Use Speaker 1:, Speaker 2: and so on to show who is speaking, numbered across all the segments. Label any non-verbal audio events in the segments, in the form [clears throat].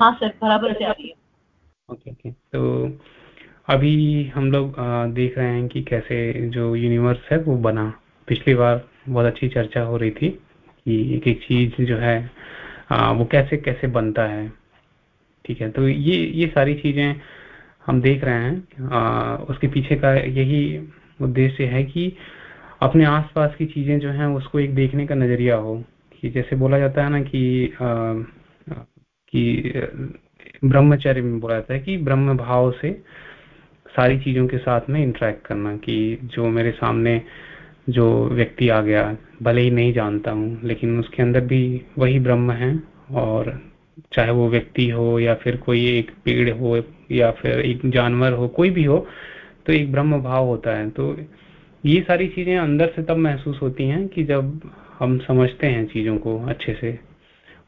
Speaker 1: हाँ सर बराबर से आ रही है।
Speaker 2: Okay okay. तो अभी हम लोग देख रहे हैं कि कैसे जो यूनिवर्स है वो बना। पिछली बार बहुत अच्छी चर्चा हो रही थी कि एक एक चीज़ जो है आ, वो कैसे कैसे बनता है। ठीक है तो ये ये सारी चीज़ें हम देख रहे हैं। आ, उसके पीछे का यही उद्देश्य है कि अपने आसपास की चीज़ें जो हैं उसको एक देखने का नज़रिया हो। कि जैसे बोला जाता है ना कि आ, कि ब्रह्मचर्य में बोला जाता है कि ब्रह्म भाव से सारी चीज़ों के साथ में इंटरेक्ट करना कि जो मेरे सामने जो व्यक्ति आ गया, भले ही नहीं जानता हूँ, लेकिन उसके अंदर भी वही ब्रह्म है और चाहे वो व्यक्ति हो या फिर कोई एक पेड़ हो या फिर एक जानवर हो, कोई भी हो तो एक ब्रह्म भाव होता है। तो ये सारी चीज़ें अंदर से तब महसूस होती हैं कि जब हम समझते हैं चीज़ों को अच्छे से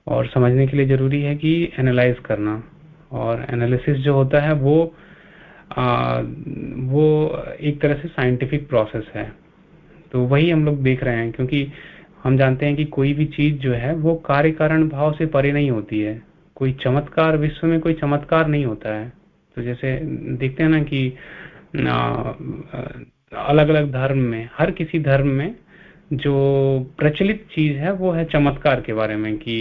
Speaker 2: और समझने के लिए ज़रूरी है कि एनालाइज करना। और एनालिसिस जो होता है वो आ, वो एक तरह से साइंटिफिक प्रोसेस है। तो वही हम लोग देख रहे हैं क्योंकि हम जानते हैं कि कोई भी चीज़ जो है वो कार्य कारण भाव से परे नहीं होती है। कोई चमत्कार विश्व में कोई चमत्कार नहीं होता है। तो जैसे देखते हैं ना कि अलग अलग धर्म में हर किसी धर्म में जो प्रचलित चीज़ है वो है चमत्कार के बारे में कि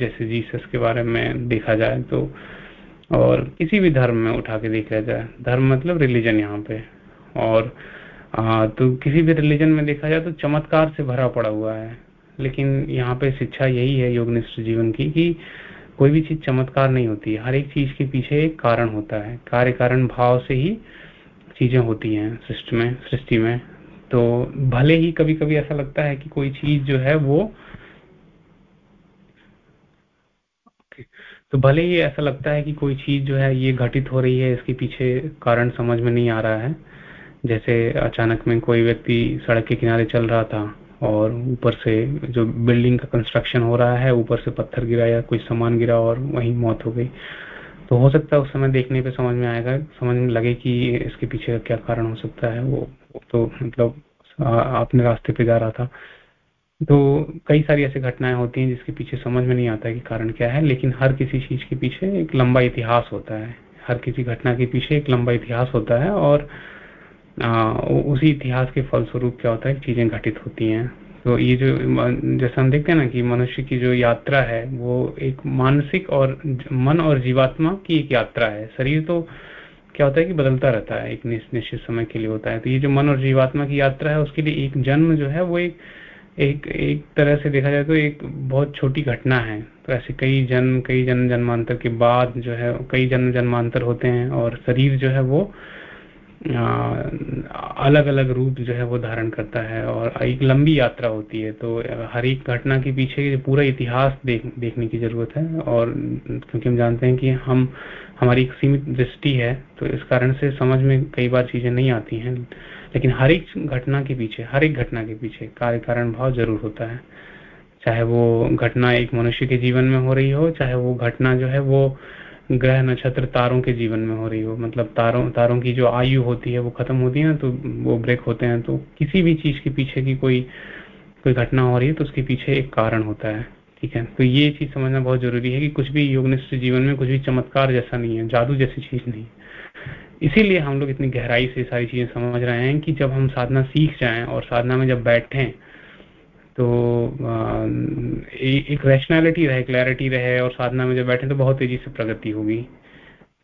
Speaker 2: जैसे जीसस के बारे में देखा जाए तो और किसी भी धर्म में उठा के देखा जाए। धर्म मतलब रिलीजन यहाँ पे। और आ, तो किसी भी रिलीजन में देखा जाए तो चमत्कार से भरा पड़ा हुआ है। लेकिन यहाँ पे शिक्षा यही है योगनिष्ठ जीवन की कि कोई भी चीज़ चमत्कार नहीं होती। हर एक चीज़ के पीछे एक कारण होता है। कार्य कारण भाव से ही चीज़ें होती हैं सृष्टि में सृष्टि में। तो भले ही कभी कभी ऐसा लगता है कि कोई चीज़ जो है वो तो भले ही ऐसा लगता है कि कोई चीज़ जो है ये घटित हो रही है इसके पीछे कारण समझ में नहीं आ रहा है। जैसे अचानक में कोई व्यक्ति सड़क के किनारे चल रहा था और ऊपर से जो बिल्डिंग का कंस्ट्रक्शन हो रहा है ऊपर से पत्थर गिरा या कोई सामान गिरा और वही मौत हो गई। तो हो सकता है उस समय देखने पे समझ में आएगा समझ में लगे कि इसके पीछे क्या कारण हो सकता है वो, तो मतलब अपने रास्ते पे जा रहा था। तो कई सारी ऐसी घटनाएँ होती हैं जिसके पीछे समझ में नहीं आता कि कारण क्या है लेकिन हर किसी चीज़ के पीछे एक लंबा इतिहास होता है। हर किसी घटना के पीछे एक लंबा इतिहास होता है और आ, उसी इतिहास के फलस्वरूप क्या होता है चीज़ें घटित होती हैं। तो ये जो जैसे हम देखते हैं ना कि मनुष्य की जो यात्रा है वो एक मानसिक और मन और जीवात्मा की एक यात्रा है। शरीर तो क्या होता है कि बदलता रहता है एक निश्चित समय के लिए होता है। तो ये जो मन और जीवात्मा की यात्रा है उसके लिए एक जन्म जो है वो एक एक एक तरह से देखा जाए तो एक बहुत छोटी घटना है। तो ऐसे कई जन्म कई जन्म जन्मांतर के बाद जो है कई जन्म जन्मांतर होते हैं और शरीर जो है वो आ, अलग अलग रूप जो है वो धारण करता है और एक लंबी यात्रा होती है। तो हर एक घटना के पीछे पूरा इतिहास देख देखने की ज़रूरत है और क्योंकि हम जानते हैं कि हम हमारी एक सीमित दृष्टि है तो इस कारण से समझ में कई बार चीज़ें नहीं आती हैं। लेकिन हर एक घटना के पीछे, हर एक घटना के पीछे कार्य कारण भाव ज़रूर होता है। चाहे वो घटना एक मनुष्य के जीवन में हो रही हो, चाहे वो घटना जो है वो ग्रह नक्षत्र तारों के जीवन में हो रही हो। मतलब तारों तारों की जो आयु होती है वो खत्म होती है ना तो वो ब्रेक होते हैं। तो किसी भी चीज़ के पीछे की कोई कोई घटना हो रही है तो उसके पीछे एक कारण होता है। ठीक है? तो ये चीज़ समझना बहुत ज़रूरी है कि कुछ भी योगनिष्ठ जीवन में कुछ भी चमत्कार जैसा नहीं है, जादू जैसी चीज़ नहीं इसीलिए हम लोग इतनी गहराई से सारी चीज़ें समझ रहे हैं कि जब हम साधना सीख जाएँ और साधना में जब बैठें तो एक रैशनैलिटी रहे क्लैरिटी रहे और साधना में जब बैठे तो बहुत तेज़ी से प्रगति होगी।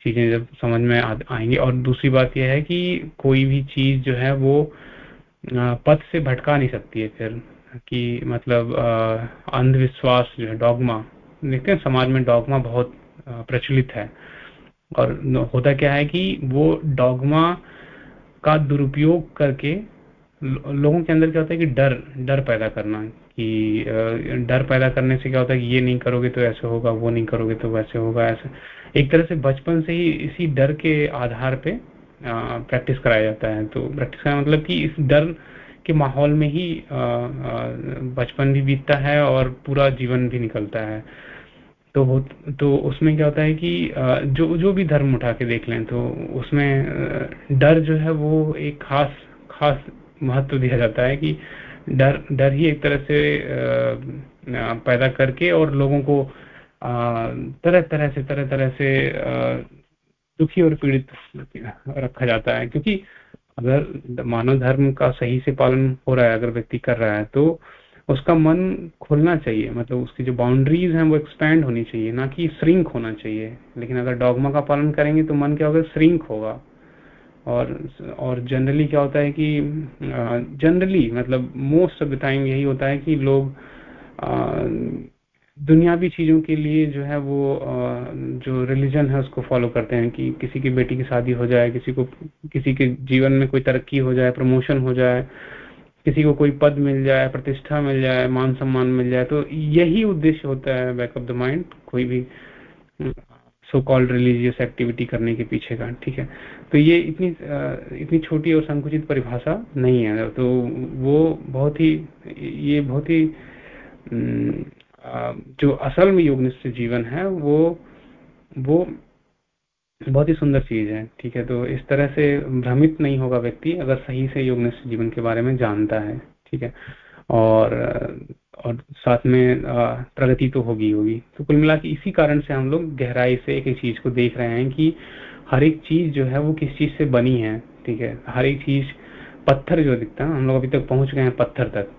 Speaker 2: चीज़ें जब समझ में आएँगी। और दूसरी बात यह है कि कोई भी चीज़ जो है वो पथ से भटका नहीं सकती है फिर। कि मतलब अंधविश्वास जो है, डॉगमा, देखते हैं समाज में डॉगमा बहुत प्रचलित है। और होता क्या है कि वो डॉगमा का दुरुपयोग करके लोगों के अंदर क्या होता है कि डर डर पैदा करना कि डर पैदा करने से क्या होता है कि ये नहीं करोगे तो ऐसे होगा, वो नहीं करोगे तो वैसे होगा, ऐसे। एक तरह से बचपन से ही इसी डर के आधार पे प्रैक्टिस कराया जाता है। तो प्रैक्टिस का मतलब कि इस डर के माहौल में ही बचपन भी बीतता है और पूरा जीवन भी निकलता है। तो तो उसमें क्या होता है कि जो जो भी धर्म उठा के देख लें तो उसमें डर जो है वो एक खास खास महत्व दिया जाता है कि डर डर ही एक तरह से पैदा करके और लोगों को तरह तरह से, तरह तरह से दुखी और पीड़ित रखा जाता है। क्योंकि अगर मानव धर्म का सही से पालन हो रहा है, अगर व्यक्ति कर रहा है तो उसका मन खुलना चाहिए। मतलब उसकी जो बाउंड्रीज हैं, वो एक्सपैंड होनी चाहिए, ना कि श्रिंक होना चाहिए। लेकिन अगर डॉगमा का पालन करेंगे तो मन क्या होगा? श्रिंक होगा। और और जनरली क्या होता है कि जनरली मतलब मोस्ट ऑफ़ द टाइम यही होता है कि लोग दुनियावी चीज़ों के लिए जो है वो जो रिलीजन है उसको फॉलो करते हैं कि किसी की बेटी की शादी हो जाए, किसी को, किसी के जीवन में कोई तरक्की हो जाए प्रमोशन हो जाए, किसी को कोई पद मिल जाए, प्रतिष्ठा मिल जाए, मान सम्मान मिल जाए तो यही उद्देश्य होता है बैक ऑफ़ द माइंड कोई भी सो कॉल्ड रिलीजियस एक्टिविटी करने के पीछे का, ठीक है? तो ये इतनी इतनी छोटी और संकुचित परिभाषा नहीं है। तो वो बहुत ही, ये बहुत ही जो असल में योग निश्चित जीवन है, वो वो बहुत ही सुंदर चीज़ है, ठीक है? तो इस तरह से भ्रमित नहीं होगा व्यक्ति अगर सही से योग निश्चित जीवन के बारे में जानता है, ठीक है? और और साथ में प्रगति तो होगी होगी। तो कुल मिला के इसी कारण से हम लोग गहराई से एक एक चीज़ को देख रहे हैं कि हर एक चीज़ जो है वो किस चीज़ से बनी है, ठीक है? हर एक चीज़, पत्थर जो दिखता है, हम लोग अभी तक पहुँच गए हैं पत्थर तक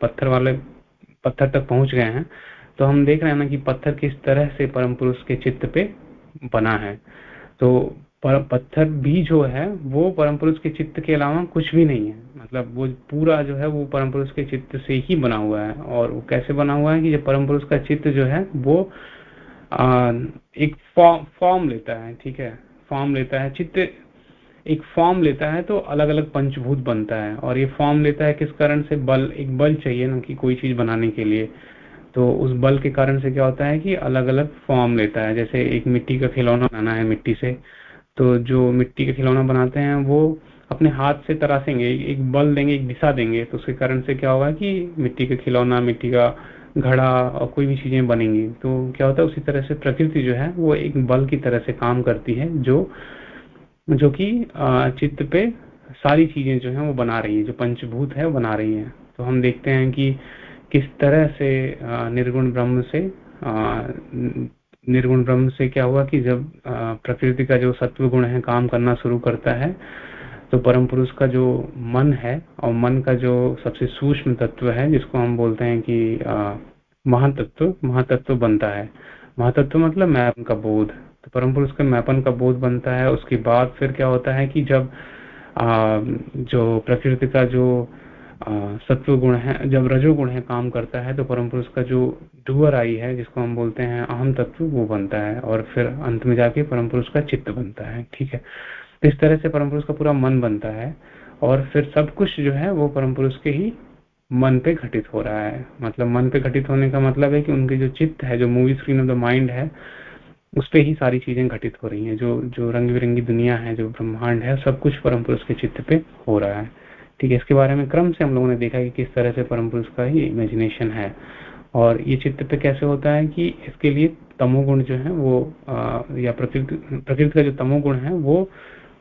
Speaker 2: पत्थर वाले पत्थर तक पहुँच गए हैं तो हम देख रहे हैं ना कि पत्थर किस तरह से परम पुरुष के चित्त पे बना है। तो पत्थर भी जो है वो परम पुरुष के चित्त के अलावा कुछ भी नहीं है। मतलब वो पूरा जो है वो परम पुरुष के चित्त से ही बना हुआ है। और वो कैसे बना हुआ है कि जब परम पुरुष का चित्त जो है वो आ, एक फॉर्म फॉर्म लेता है ठीक है? फॉर्म लेता है चित्त एक फॉर्म लेता है तो अलग अलग पंचभूत बनता है। और ये फॉर्म लेता है किस कारण से? बल, एक बल चाहिए ना कि कोई चीज़ बनाने के लिए। तो उस बल के कारण से क्या होता है कि अलग अलग फॉर्म लेता है। जैसे एक मिट्टी का खिलौना बनाना है मिट्टी से। तो जो मिट्टी का खिलौना बनाते हैं, वो अपने हाथ से तरासेंगे एक बल देंगे, एक दिशा देंगे। तो उसके कारण से क्या होगा कि मिट्टी का खिलौना, मिट्टी का घड़ा और कोई भी चीज़ें बनेंगी। तो क्या होता है, उसी तरह से प्रकृति जो है, वो एक बल की तरह से काम करती है, जो जो कि चित्त पे सारी चीज़ें जो है वो बना रही है, जो पंचभूत है वो बना रही है। तो हम देखते हैं कि किस तरह से निर्गुण ब्रह्म से निर्गुण ब्रह्म से क्या हुआ कि जब प्रकृति का जो सत्व गुण है काम करना शुरू करता है तो परम पुरुष का जो मन है और मन का जो सबसे सूक्ष्म तत्व है, जिसको हम बोलते हैं कि महातत्व महातत्व बनता है। महातत्व मतलब मैपन उनका बोध। तो परम पुरुष के मैपन का बोध बनता है। उसके बाद फिर क्या होता है कि जब आ, जो प्रकृति का जो सत्व गुण है जब रजोगुण है काम करता है तो परम पुरुष का जो डुअर आई है जिसको हम बोलते हैं अहम तत्व वो बनता है और फिर अंत में जाके परम पुरुष का चित्त बनता है। ठीक है? तो इस तरह से परम पुरुष का पूरा मन बनता है और फिर सब कुछ जो है वो परम पुरुष के ही मन पे घटित हो रहा है। मतलब मन पे घटित होने का मतलब है कि उनके जो चित्त है जो movie screen of the mind है उस पर ही सारी चीज़ें घटित हो रही हैं जो जो रंग बिरंगी दुनिया है जो ब्रह्मांड है सब कुछ परम पुरुष के चित्त पे हो रहा है। ठीक है इसके बारे में क्रम से हम लोगों ने देखा कि किस तरह से परम पुरुष का ही इमेजिनेशन है। और ये चित्त पे कैसे होता है कि इसके लिए तमोगुण जो है वो आ, या प्रकृति प्रकृति का जो तमोगुण है वो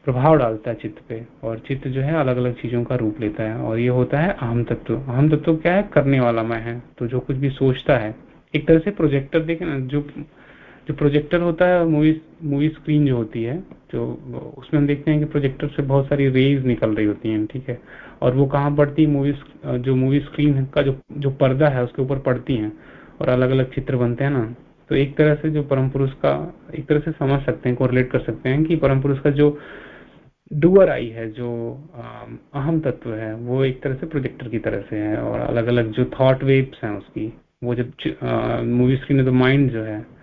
Speaker 2: प्रभाव डालता है चित्त पे। और चित्त जो है अलग अलग चीज़ों का रूप लेता है। और ये होता है अहम तत्व। अहम तत्व क्या है? करने वाला मैं है। तो जो कुछ भी सोचता है एक तरह से प्रोजेक्टर देखे ना जो जो प्रोजेक्टर होता है मूवी मूवी स्क्रीन जो होती है, जो उसमें हम देखते हैं कि प्रोजेक्टर से बहुत सारी रेज निकल रही होती हैं, ठीक है? और वो कहाँ पड़ती मूवी जो मूवी स्क्रीन का जो जो पर्दा है, उसके ऊपर पड़ती हैं और अलग अलग चित्र बनते हैं ना? तो एक तरह से जो परम पुरुष का, एक तरह से समझ सकते हैं कोरिलेट कर सकते हैं कि परम पुरुष का जो डुअर आई है, जो अहम तत्व है, वो एक तरह से प्रोजेक्टर की तरह से है और अलग अलग जो थॉट वेव्स हैं उसकी, वो जब मूवी स्क्रीन ऑफ़ तो माइंड जो है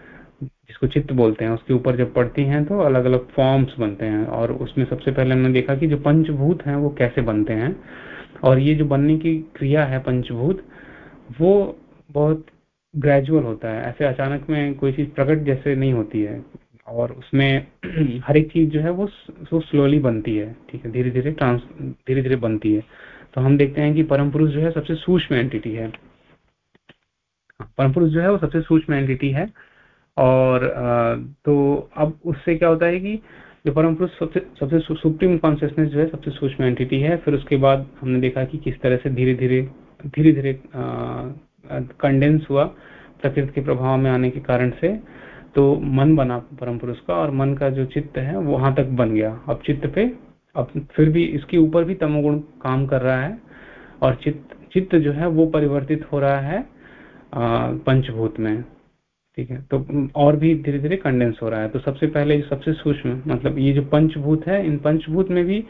Speaker 2: जिसको चित्त बोलते हैं, उसके ऊपर जब पड़ती हैं तो अलग अलग फॉर्म्स बनते हैं। और उसमें सबसे पहले हमने देखा कि जो पंचभूत हैं, वो कैसे बनते हैं। और ये जो बनने की क्रिया है पंचभूत, वो बहुत ग्रेजुअल होता है। ऐसे अचानक में कोई चीज़ प्रकट जैसे नहीं होती है। और उसमें [clears throat] हर एक चीज़ जो है, वो वो स्लोली बनती है। ठीक है धीरे धीरे ट्रांस धीरे धीरे बनती है। तो हम देखते हैं कि परम पुरुष जो है, सबसे सूक्ष्म एंटिटी है। परम पुरुष जो है, वो सबसे सूक्ष्म एंटिटी है। और तो अब उससे क्या होता है कि जो परम पुरुष सबसे सबसे सुप्रीम कॉन्सियसनेस जो है, सबसे सूक्ष्म एंटिटी है। फिर उसके बाद हमने देखा कि किस तरह से धीरे धीरे धीरे धीरे कंडेंस हुआ प्रकृति के प्रभाव में आने के कारण से। तो मन बना परम पुरुष का और मन का जो चित्त है, वो वहाँ तक बन गया। अब चित्त पे, अब फिर भी इसके ऊपर भी तमोगुण काम कर रहा है और चित्त चित्त जो है, वो परिवर्तित हो रहा है पंचभूत में। ठीक है? तो और भी धीरे धीरे कंडेंस हो रहा है। तो सबसे पहले सबसे सूक्ष्म मतलब ये जो पंचभूत है इन पंचभूत में भी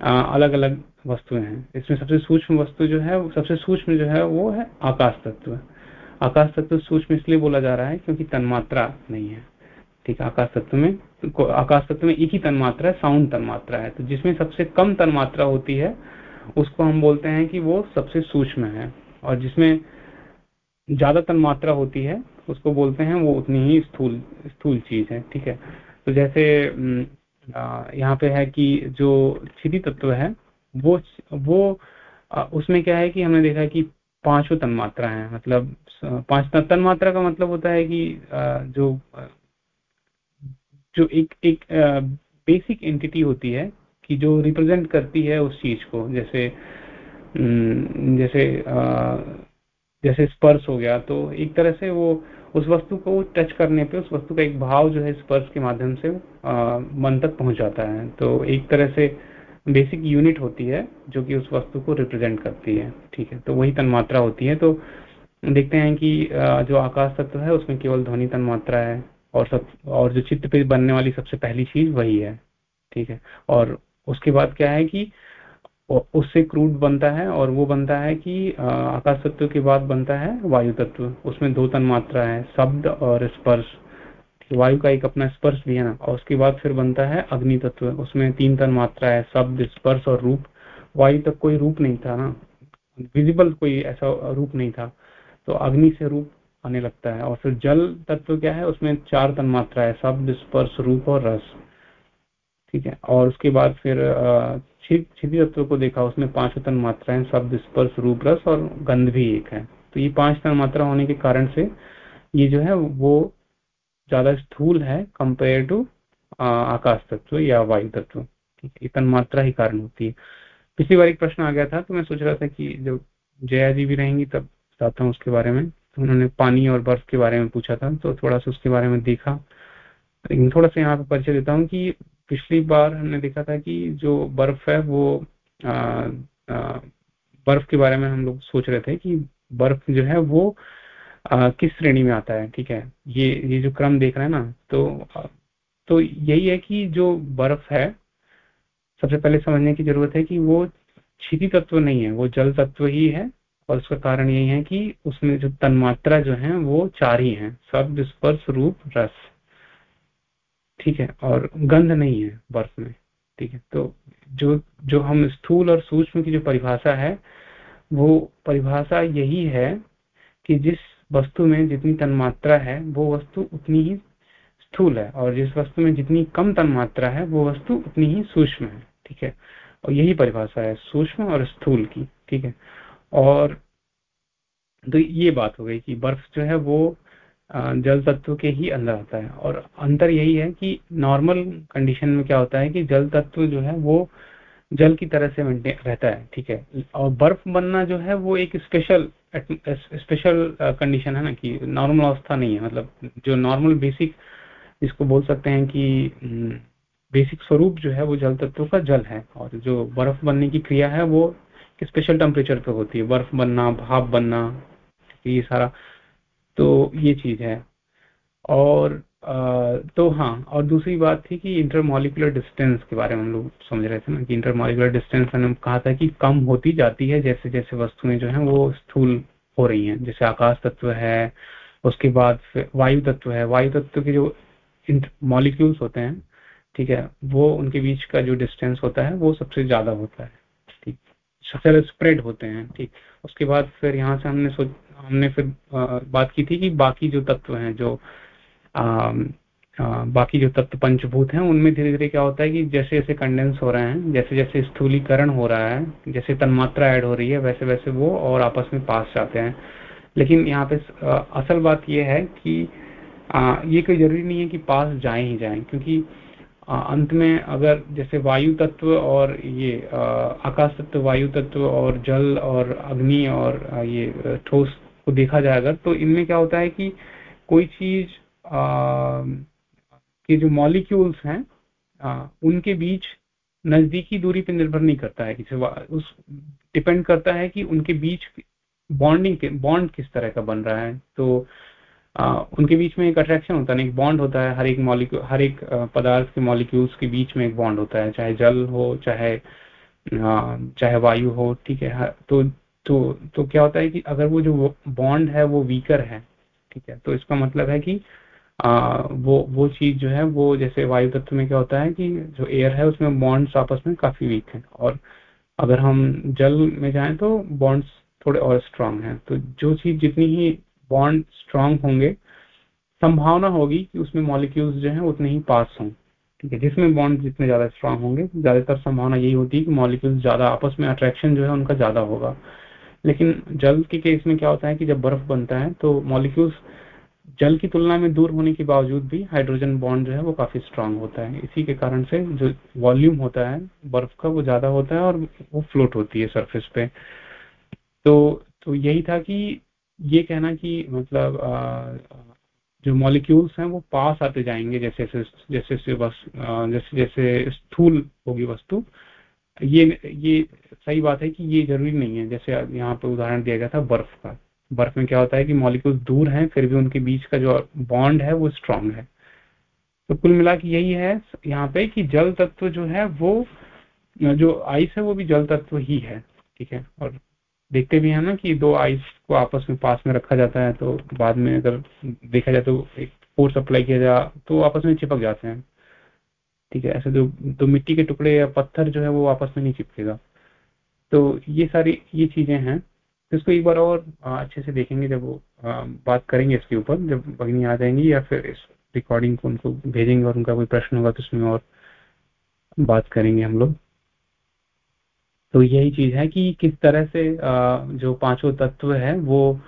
Speaker 2: आ, अलग अलग वस्तुएँ हैं। इसमें सबसे सूक्ष्म वस्तु जो है सबसे सूक्ष्म जो है वो है आकाश तत्व। आकाश तत्व सूक्ष्म इसलिए बोला जा रहा है क्योंकि तन्मात्रा नहीं है। ठीक है आकाश तत्व में आकाश तत्व में एक ही तन्मात्रा है साउंड तन्मात्रा है। तो जिसमें सबसे कम तन्मात्रा होती है उसको हम बोलते हैं कि वो सबसे सूक्ष्म है। और जिसमें ज़्यादा तन्मात्रा होती है उसको बोलते हैं, वो उतनी ही स्थूल स्थूल चीज़ है, ठीक है? तो जैसे यहाँ पे है कि जो क्षिति तत्व है, वो वो उसमें क्या है कि हमने देखा कि पाँचों तन्मात्रा है मतलब पाँच तन्मात्रा का मतलब होता है कि जो जो एक एक बेसिक एंटिटी होती है कि जो रिप्रेजेंट करती है उस चीज़ को, जैसे जैसे जैसे स्पर्श हो गया तो एक तरह से वो उस वस्तु को टच करने पे उस वस्तु का एक भाव जो है स्पर्श के माध्यम से आ, मन तक पहुँच जाता है। तो एक तरह से बेसिक यूनिट होती है जो कि उस वस्तु को रिप्रेजेंट करती है। ठीक है तो वही तन्मात्रा होती है। तो देखते हैं कि जो आकाश तत्व है उसमें केवल ध्वनि तन्मात्रा है और सब और जो चित्र पे बनने वाली सबसे पहली चीज़ वही है। ठीक है और उसके बाद क्या है कि उससे क्रूड बनता है और वो बनता है कि आकाश तत्व के बाद बनता है वायु तत्व। उसमें दो तन मात्रा है, शब्द और स्पर्श। वायु का एक अपना स्पर्श भी है ना, और उसके बाद फिर बनता है अग्नि तत्व। उसमें तीन तन मात्रा है, शब्द, स्पर्श और रूप। वायु तक कोई रूप नहीं था ना। विजिबल कोई ऐसा रूप नहीं था। तो अग्नि से रूप आने लगता है। और फिर जल तत्व क्या है, उसमें चार तन मात्रा है, शब्द, स्पर्श, रूप और रस। ठीक है? और उसके बाद फिर क्षिति तत्व को देखा, उसमें पाँच तन मात्राएँ, शब्द, स्पर्श, रूप, रस और गंध भी एक है। तो ये पाँच तन मात्रा होने के कारण से ये जो है, वो ज़्यादा स्थूल है कंपेयर टू आकाश तत्व या वायु तत्व। ठीक तन मात्रा ही कारण होती है। पिछली बार एक प्रश्न आ गया था तो मैं सोच रहा था कि जब जया जी भी रहेंगी, तब बताता हूँ उसके बारे में। तो उन्होंने पानी और बर्फ़ के बारे में पूछा था तो थोड़ा सा उसके बारे में देखा। लेकिन थोड़ा सा यहाँ पे परिचय देता हूँ कि पिछली बार हमने देखा था कि जो बर्फ़ है वो आ, आ, बर्फ़ के बारे में हम लोग सोच रहे थे कि बर्फ़ जो है वो आ, किस श्रेणी में आता है ठीक है? ये ये जो क्रम देख रहे हैं ना तो तो यही है कि जो बर्फ़ है सबसे पहले समझने की ज़रूरत है कि वो क्षिति तत्व नहीं है वो जल तत्व ही है और उसका कारण यही है कि उसमें जो तन्मात्रा जो है वो चार ही है शब्द स्पर्श रूप रस। ठीक है, और गंध नहीं है बर्फ़ में, ठीक है। तो जो जो हम स्थूल और सूक्ष्म की जो परिभाषा है, वो परिभाषा यही है कि जिस वस्तु में जितनी तन्मात्रा है, वो वस्तु उतनी ही स्थूल है, और जिस वस्तु में जितनी कम तन्मात्रा है, वो वस्तु उतनी ही सूक्ष्म है, ठीक है। और यही परिभाषा है सूक्ष्म और स्थूल की, ठीक है। और तो ये बात हो गई कि बर्फ़ जो है वो जल तत्व के ही अंदर आता है। और अंतर यही है कि नॉर्मल कंडीशन में क्या होता है कि जल तत्व जो है वो जल की तरह से रहता है, ठीक है? और बर्फ़ बनना जो है वो एक स्पेशल स्पेशल कंडीशन है ना कि नॉर्मल अवस्था नहीं है। मतलब जो नॉर्मल बेसिक जिसको बोल सकते हैं कि बेसिक स्वरूप जो है वो जल तत्व का जल है। और जो बर्फ़ बनने की क्रिया है वो स्पेशल टेम्परेचर पे होती है। बर्फ़ बनना, भाप बनना, ये सारा। तो ये चीज़ है। और आ, तो हाँ और दूसरी बात थी कि इंटरमोलिकुलर डिस्टेंस के बारे में हम लोग समझ रहे थे ना कि इंटरमोलिकुलर डिस्टेंस मैंने कहा था कि कम होती जाती है जैसे जैसे वस्तुएँ जो है वो स्थूल हो रही हैं। जैसे आकाश तत्व है उसके बाद वायु तत्व है। वायु तत्व के जो मॉलिक्यूल्स होते हैं ठीक है वो उनके बीच का जो डिस्टेंस होता है वो सबसे ज़्यादा होता है। ठीक स्प्रेड होते हैं ठीक। उसके बाद फिर यहाँ से हमने सोच हमने फिर आ, बात की थी कि बाकी जो तत्व हैं जो आ, आ, बाकी जो तत्व पंचभूत हैं उनमें धीरे धीरे क्या होता है कि जैसे जैसे कंडेंस हो रहे हैं जैसे जैसे स्थूलीकरण हो रहा है जैसे तन्मात्रा ऐड हो रही है वैसे वैसे वो और आपस में पास जाते हैं। लेकिन यहाँ पे असल बात यह है कि आ, ये कोई ज़रूरी नहीं है कि पास जाए ही जाए क्योंकि अंत में अगर जैसे वायु तत्व और ये आकाश तत्व वायु तत्व और जल और अग्नि और ये ठोस को देखा जाए अगर तो इनमें क्या होता है कि कोई चीज़ के जो मॉलिक्यूल्स हैं आ, उनके बीच नजदीकी दूरी पर निर्भर नहीं करता है किसी उस डिपेंड करता है कि उनके बीच बॉन्डिंग बॉन्ड किस तरह का बन रहा है। तो उनके बीच में एक अट्रैक्शन होता है एक बॉन्ड होता है हर एक मॉलिक्यूल हर एक पदार्थ के मॉलिक्यूल्स के बीच में एक बॉन्ड होता है चाहे जल हो चाहे चाहे वायु हो ठीक है तो तो तो क्या होता है कि अगर वो जो बॉन्ड है वो वीकर है ठीक है तो इसका मतलब है कि आ, वो वो चीज़ जो है वो जैसे वायु तत्व में क्या होता है कि जो एयर है उसमें बॉन्ड्स आपस में काफ़ी वीक है और अगर हम जल में जाएँ तो बॉन्ड्स थोड़े और स्ट्रांग हैं तो जो चीज़ जितनी ही बॉन्ड स्ट्रांग होंगे, संभावना होगी कि उसमें मॉलिक्यूल्स जो है उतने ही पास हों। ठीक है, जिसमें बॉन्ड जितने ज़्यादा स्ट्रांग होंगे, ज़्यादातर संभावना यही होती है कि मॉलिक्यूल्स ज़्यादा आपस में अट्रैक्शन जो है उनका ज़्यादा होगा। लेकिन जल के केस में क्या होता है कि जब बर्फ़ बनता है तो मॉलिक्यूल्स जल की तुलना में दूर होने के बावजूद भी हाइड्रोजन बॉन्ड जो है वो काफ़ी स्ट्रांग होता है। इसी के कारण से जो वॉल्यूम होता है, बर्फ़ का वो ज़्यादा होता है और वो फ्लोट होती है सरफेस पे। तो तो यही था कि ये कहना कि मतलब जो मॉलिक्यूल्स हैं वो पास आते जाएँगे जैसे जैसे जैसे बस जैसे जैसे स्थूल होगी वस्तु। ये ये सही बात है कि ये ज़रूरी नहीं है। जैसे यहाँ पे उदाहरण दिया गया था बर्फ़ का। बर्फ़ में क्या होता है कि मॉलिक्यूल्स दूर हैं, फिर भी उनके बीच का जो बॉन्ड है वो स्ट्रांग है। तो कुल मिला के यही है यहाँ पे कि जल तत्व जो है वो, जो आइस है वो भी जल तत्व ही है, ठीक है? और देखते भी है ना कि दो आइस को आपस में पास में रखा जाता है तो बाद में अगर देखा जाए तो एक फोर्स अप्लाई किया जाए तो आपस में चिपक जाते हैं। ठीक है, ऐसे जो तो मिट्टी के टुकड़े या पत्थर जो है वो आपस में नहीं चिपकेगा। तो ये सारी, ये चीज़ें हैं। तो इसको एक बार और अच्छे से देखेंगे जब वो बात करेंगे इसके ऊपर, जब भगनी आ जाएँगी या फिर इस रिकॉर्डिंग को उनको भेजेंगे और उनका कोई प्रश्न होगा तो उसमें और बात करेंगे हम लोग। तो यही चीज़ है कि किस तरह से जो पाँचों तत्व है, वो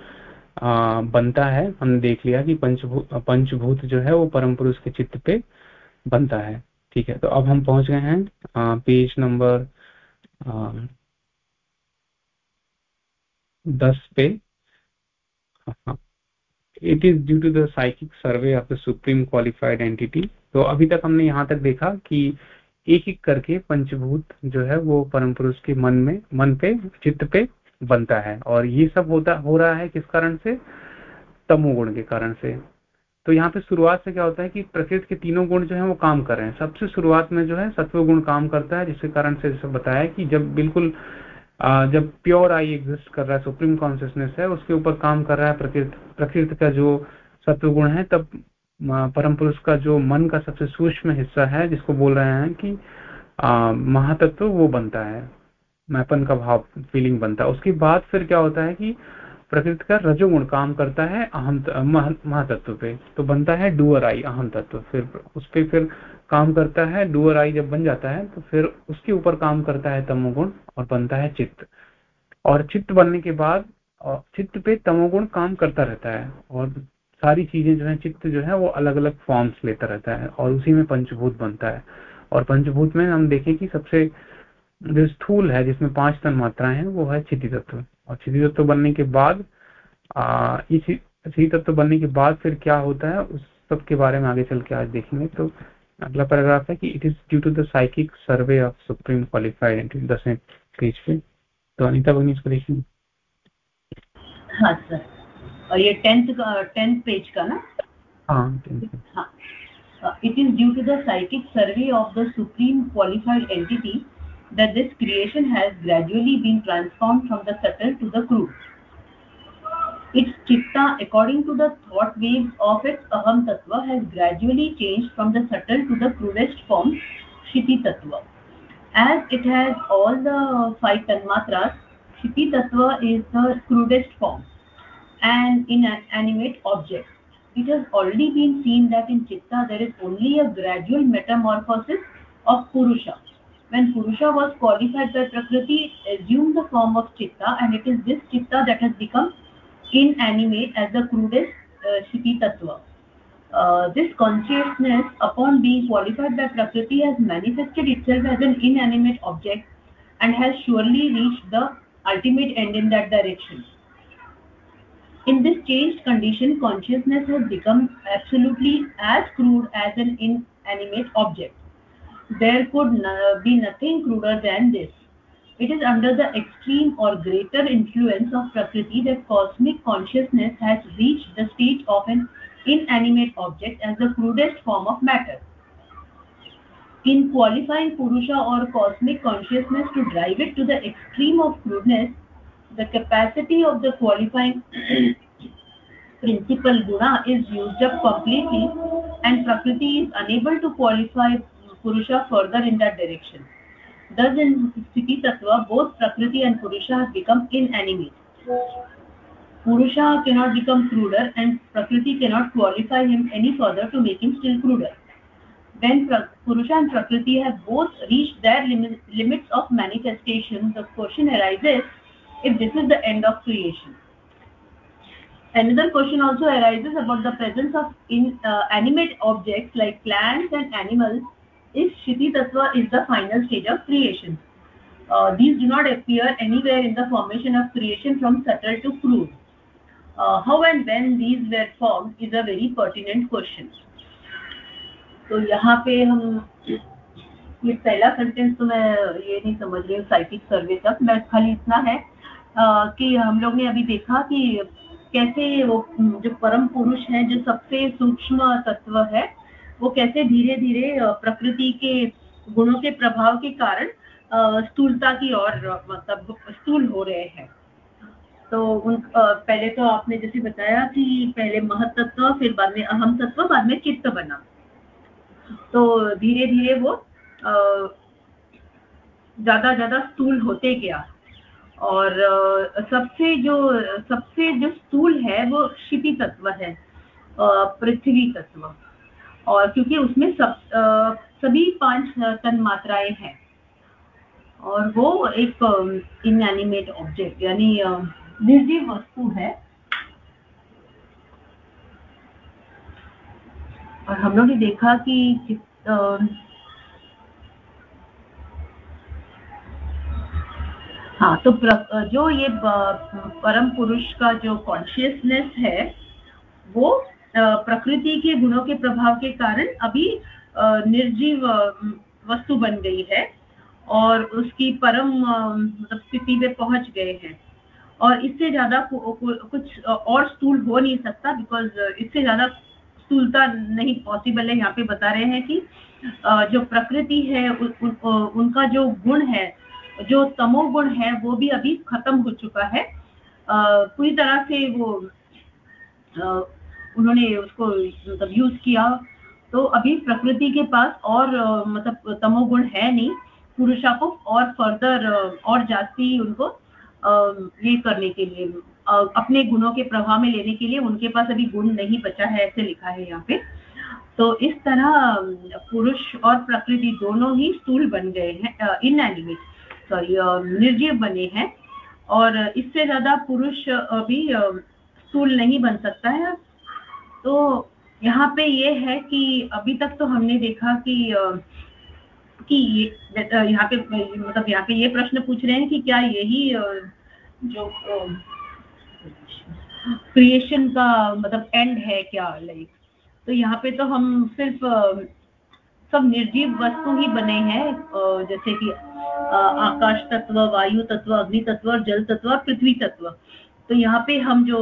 Speaker 2: बनता है। हमने देख लिया कि पंचभूत पंचभूत जो है वो परम पुरुष के चित्त पे बनता है। ठीक है तो अब हम पहुँच गए हैं पेज नंबर दस पे। It is due to the psychic survey of the supreme qualified entity तो अभी तक हमने यहाँ तक देखा कि एक एक करके पंचभूत जो है वो परम पुरुष के मन में, मन पे, चित्त पे बनता है। और ये सब होता, हो रहा है किस कारण से? तमोगुण के कारण से। तो यहाँ पे शुरुआत से क्या होता है कि प्रकृति के तीनों गुण जो है वो काम कर रहे हैं। सबसे शुरुआत में जो है सत्व गुण काम करता है, जिसके कारण से जैसे बताया कि जब बिल्कुल जब प्योर आई एग्जिस्ट कर रहा है सुप्रीम कॉन्सियसनेस है, उसके ऊपर काम कर रहा है प्रकृति प्रकृति का जो सत्व गुण है, तब परम पुरुष का जो मन का सबसे सूक्ष्म हिस्सा है, जिसको बोल रहे हैं कि महातत्व, वो बनता है। मैपन का भाव फीलिंग बनता है। उसके बाद फिर क्या होता है कि, प्रकृति का रजोगुण काम करता है अहम महातत्व पे। तो बनता है डुअर आई, अहम तत्व। फिर उस पर फिर काम करता है डुअर आई जब बन जाता है तो फिर उसके ऊपर काम करता है तमोगुण और बनता है चित्त। और चित्त बनने के बाद चित्त पे तमोगुण काम करता रहता है। और सारी चीज़ें जो है, चित्त जो है, वो अलग अलग फॉर्म्स लेता रहता है और उसी में पंचभूत बनता है। और पंचभूत में हम देखें कि सबसे जो स्थूल है, जिसमें पाँच तन मात्राएँ हैं, वो है क्षिति तत्व। और क्षिति तत्व बनने के बाद इसी तत्व बनने के बाद फिर क्या होता है, उस सब के बारे में आगे चल के आज देखेंगे। तो अगला पैराग्राफ है कि it is due to the psychic survey of supreme qualified entry दसवें पेज पे। तो अनिता भगनी, इसको देखेंगे?
Speaker 1: हाँ सर और ये टेंथ टेंथ पेज का ना
Speaker 2: हाँ
Speaker 1: हाँ it is due to the psychic survey of the supreme qualified entity that this creation has gradually been transformed from the subtle to the crude its chitta according to the thought waves of its aham tattva has gradually changed from the subtle to the crudest form shiti tattva as it has all the five tanmatras shiti tattva is the crudest form an inanimate object. It has already been seen that in Chitta there is only a gradual metamorphosis of Purusha. When Purusha was qualified by Prakriti, assumed the form of Chitta and it is this Chitta that has become inanimate as the crudest uh, Shiti Tattva. Uh, this consciousness upon being qualified by Prakriti has manifested itself as an inanimate object and has surely reached the ultimate end in that direction In this changed condition, consciousness has become absolutely as crude as an inanimate object. There could be nothing cruder than this. It is under the extreme or greater influence of Prakriti that cosmic consciousness has reached the stage of an inanimate object as the crudest form of matter. In qualifying Purusha or cosmic consciousness to drive it to the extreme of crudeness, the capacity of the qualifying [clears throat] principle guna is used up completely and Prakriti is unable to qualify Purusha further in that direction. Thus in Sthiti Tattva, both Prakriti and Purusha have become inanimate. Purusha cannot become cruder and Prakriti cannot qualify him any further to make him still cruder. When Purusha and Prakriti have both reached their lim limits of manifestation, the question arises if this is the end of creation. Another question also arises about the presence of inanimate uh, animate objects like plants and animals if Kshiti Tattva is the final stage of creation. Uh, these do not appear anywhere in the formation of creation from subtle to crude. Uh, how and when these were formed is a very pertinent question. तो यहाँ पे हम ये पहला sentence तो मैं ये नहीं समझ रही हूँ साइकिक सर्वे तक मैं खाली इतना है कि हम लोग ने अभी देखा कि कैसे वो जो परम पुरुष है, जो सबसे सूक्ष्म तत्व है, वो कैसे धीरे धीरे प्रकृति के गुणों के प्रभाव के कारण स्थूलता की ओर मतलब स्थूल हो रहे हैं। तो उन पहले तो आपने जैसे बताया कि पहले महतत्व फिर बाद में अहम तत्व, बाद में चित्त बना। तो धीरे धीरे वो ज़्यादा ज़्यादा स्थूल होते गया। और सबसे जो सबसे जो स्थूल है वो क्षिति तत्व है पृथ्वी तत्व। और क्योंकि उसमें सब सभी पाँच तन मात्राएँ हैं। और वो एक इनएनिमेट ऑब्जेक्ट यानी निर्जीव वस्तु है। और हम लोग ने देखा कि हाँ तो जो ये परम पुरुष का जो कॉन्शियसनेस है वो प्रकृति के गुणों के प्रभाव के कारण अभी निर्जीव वस्तु बन गई है और उसकी परम मतलब स्थिति में पहुँच गए हैं। और इससे ज़्यादा कुछ और स्थूल हो नहीं सकता बिकॉज़ इससे ज़्यादा स्थूलता नहीं पॉसिबल है। यहाँ पे बता रहे हैं कि जो प्रकृति है उ, उ, उनका जो गुण है जो तमोगुण है, वो भी अभी खत्म हो चुका है। पूरी तरह से वो उन्होंने उसको मतलब यूज़ किया। तो अभी प्रकृति के पास और मतलब तमोगुण है नहीं, पुरुषा को और फर्दर और जास्ती उनको ये करने के लिए अपने गुणों के प्रभाव में लेने के लिए उनके पास अभी गुण नहीं बचा है, ऐसे लिखा है यहाँ पे। तो इस तरह पुरुष और प्रकृति दोनों ही स्थूल बन गए हैं इन इनएनिमेट सॉरी निर्जीव बने हैं। और इससे ज़्यादा पुरुष अभी स्थूल नहीं बन सकता है। तो यहाँ पे ये है कि अभी तक तो हमने देखा कि कि यहाँ पे मतलब यहाँ पे ये प्रश्न पूछ रहे हैं कि क्या यही जो क्रिएशन का मतलब एंड है क्या लाइक तो यहाँ पे तो हम सिर्फ़ सब निर्जीव वस्तु ही बने हैं जैसे कि आकाश तत्व, वायु तत्व, अग्नि तत्व और जल तत्व और पृथ्वी तत्व। तो यहाँ पे हम जो